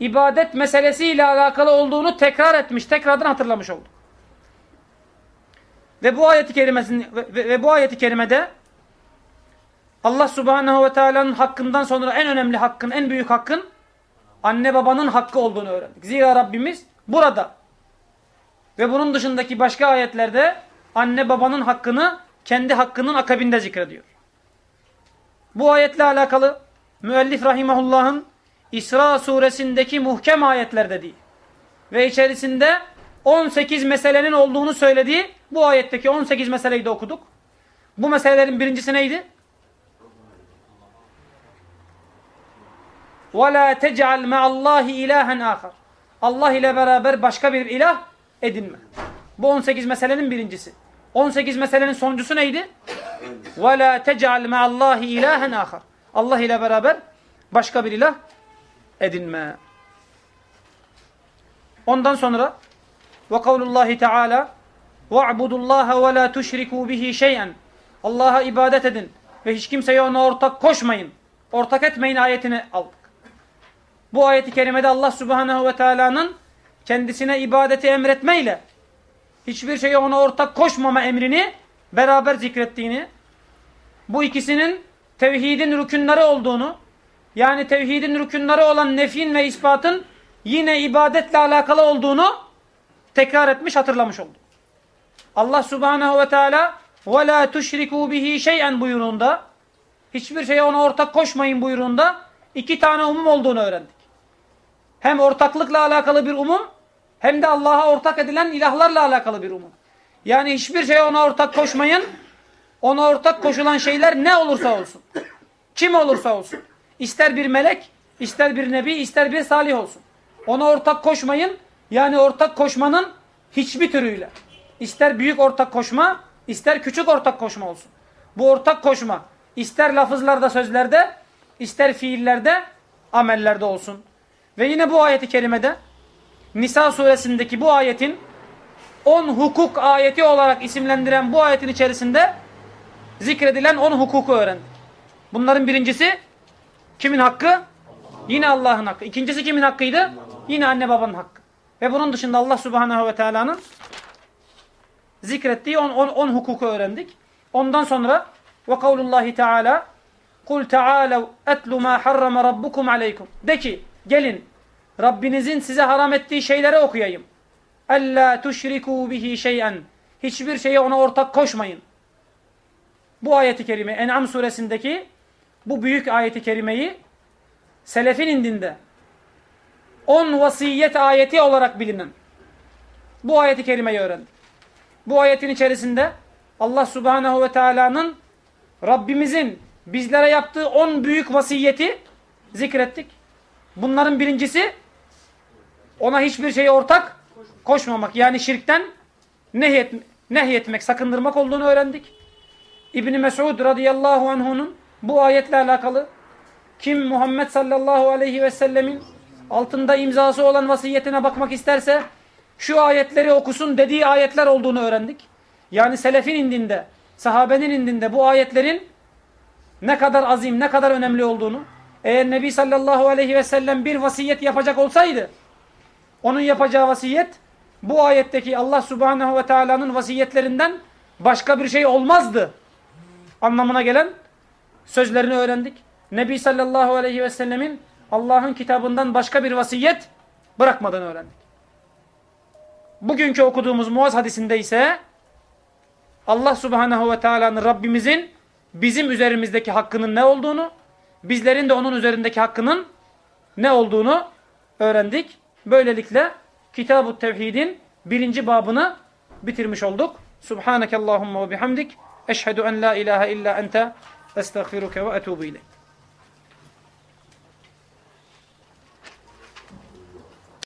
ibadet meselesiyle alakalı olduğunu tekrar etmiş, tekrardan hatırlamış oldu. Ve bu ayeti kerimesinin ve, ve bu ayeti kerimede Allah Subhanahu ve Teala'nın hakkından sonra en önemli hakkın, en büyük hakkın anne babanın hakkı olduğunu öğrendik. Zira Rabbimiz burada ve bunun dışındaki başka ayetlerde anne babanın hakkını kendi hakkının akabinde zikrediyor. Bu ayetle alakalı müellif rahimahullah'ın İsra suresindeki muhkem ayetler dediği ve içerisinde 18 meselenin olduğunu söylediği bu ayetteki 18 meseleyi de okuduk. Bu meselelerin birincisi neydi? وَلَا تَجْعَلْ مَعَ اللّٰهِ اِلَٰهًا آخَرٍ Allah ile beraber başka bir ilah edinme. Bu 18 meselenin birincisi. 18 meselenin sonuncusu neydi? وَلَا تَجْعَلْ مَعَ اللّٰهِ اِلَٰهًا آخَرٍ Allah ile beraber başka bir ilah edinme. Ondan sonra ve kavlullahi teala ve'budullaha ve la tuşriku bihi şey'en Allah'a ibadet edin ve hiç kimseye ona ortak koşmayın. Ortak etmeyin ayetini aldık. Bu ayeti kerimede Allah subhanehu ve teala'nın kendisine ibadeti emretmeyle hiçbir şeye ona ortak koşmama emrini beraber zikrettiğini, bu ikisinin tevhidin rükünleri olduğunu, yani tevhidin rükünleri olan nefin ve ispatın yine ibadetle alakalı olduğunu tekrar etmiş, hatırlamış oldu. Allah subhanehu ve teala وَلَا تُشْرِكُوا بِهِ شَيْئًا buyruğunda, hiçbir şeye ona ortak koşmayın buyruğunda iki tane umum olduğunu öğrendik. Hem ortaklıkla alakalı bir umum, hem de Allah'a ortak edilen ilahlarla alakalı bir umum. Yani hiçbir şeye ona ortak koşmayın, ona ortak koşulan şeyler ne olursa olsun. Kim olursa olsun. İster bir melek, ister bir nebi, ister bir salih olsun. Ona ortak koşmayın. Yani ortak koşmanın hiçbir türüyle. İster büyük ortak koşma, ister küçük ortak koşma olsun. Bu ortak koşma ister lafızlarda, sözlerde, ister fiillerde, amellerde olsun. Ve yine bu ayeti kerimede Nisa suresindeki bu ayetin 10 hukuk ayeti olarak isimlendiren bu ayetin içerisinde zikredilen 10 hukuku öğrendik. Bunların birincisi kimin hakkı? Yine Allah'ın hakkı. İkincisi kimin hakkıydı? Yine anne babanın hakkı. Ve bunun dışında Allah subhanehu ve teala'nın zikrettiği 10 hukuku öğrendik. Ondan sonra ve kavlullahi teala Kul teâlev etlu mâ harrama rabbukum aleykum. De ki gelin Rabbinizin size haram ettiği şeyleri okuyayım. Ella tuşrikû bihi şey'en. Hiçbir şeye ona ortak koşmayın. Bu ayeti kerime En'am suresindeki bu büyük ayeti kerimeyi selefin indinde 10 vasiyet ayeti olarak bilinen bu ayeti kerimeyi öğrendik. Bu ayetin içerisinde Allah subhanehu ve teala'nın Rabbimizin bizlere yaptığı 10 büyük vasiyeti zikrettik. Bunların birincisi ona hiçbir şeye ortak koşmamak. Yani şirkten nehyet, nehyetmek, sakındırmak olduğunu öğrendik. İbni Mesud radıyallahu anh'unun bu ayetle alakalı kim Muhammed sallallahu aleyhi ve sellemin altında imzası olan vasiyetine bakmak isterse şu ayetleri okusun dediği ayetler olduğunu öğrendik. Yani selefin indinde, sahabenin indinde bu ayetlerin ne kadar azim, ne kadar önemli olduğunu, eğer Nebi sallallahu aleyhi ve sellem bir vasiyet yapacak olsaydı, onun yapacağı vasiyet, bu ayetteki Allah subhanehu ve teala'nın vasiyetlerinden başka bir şey olmazdı. Anlamına gelen sözlerini öğrendik. Nebi sallallahu aleyhi ve sellemin Allah'ın kitabından başka bir vasiyet bırakmadığını öğrendik. Bugünkü okuduğumuz Muaz hadisinde ise Allah subhanehu ve teala'nın Rabbimizin bizim üzerimizdeki hakkının ne olduğunu, bizlerin de onun üzerindeki hakkının ne olduğunu öğrendik. Böylelikle Kitab-ı Tevhid'in birinci babını bitirmiş olduk. Subhaneke Allahumma ve bihamdik. Eşhedü en la ilahe illa ente أستغفرك وأتوب إليك.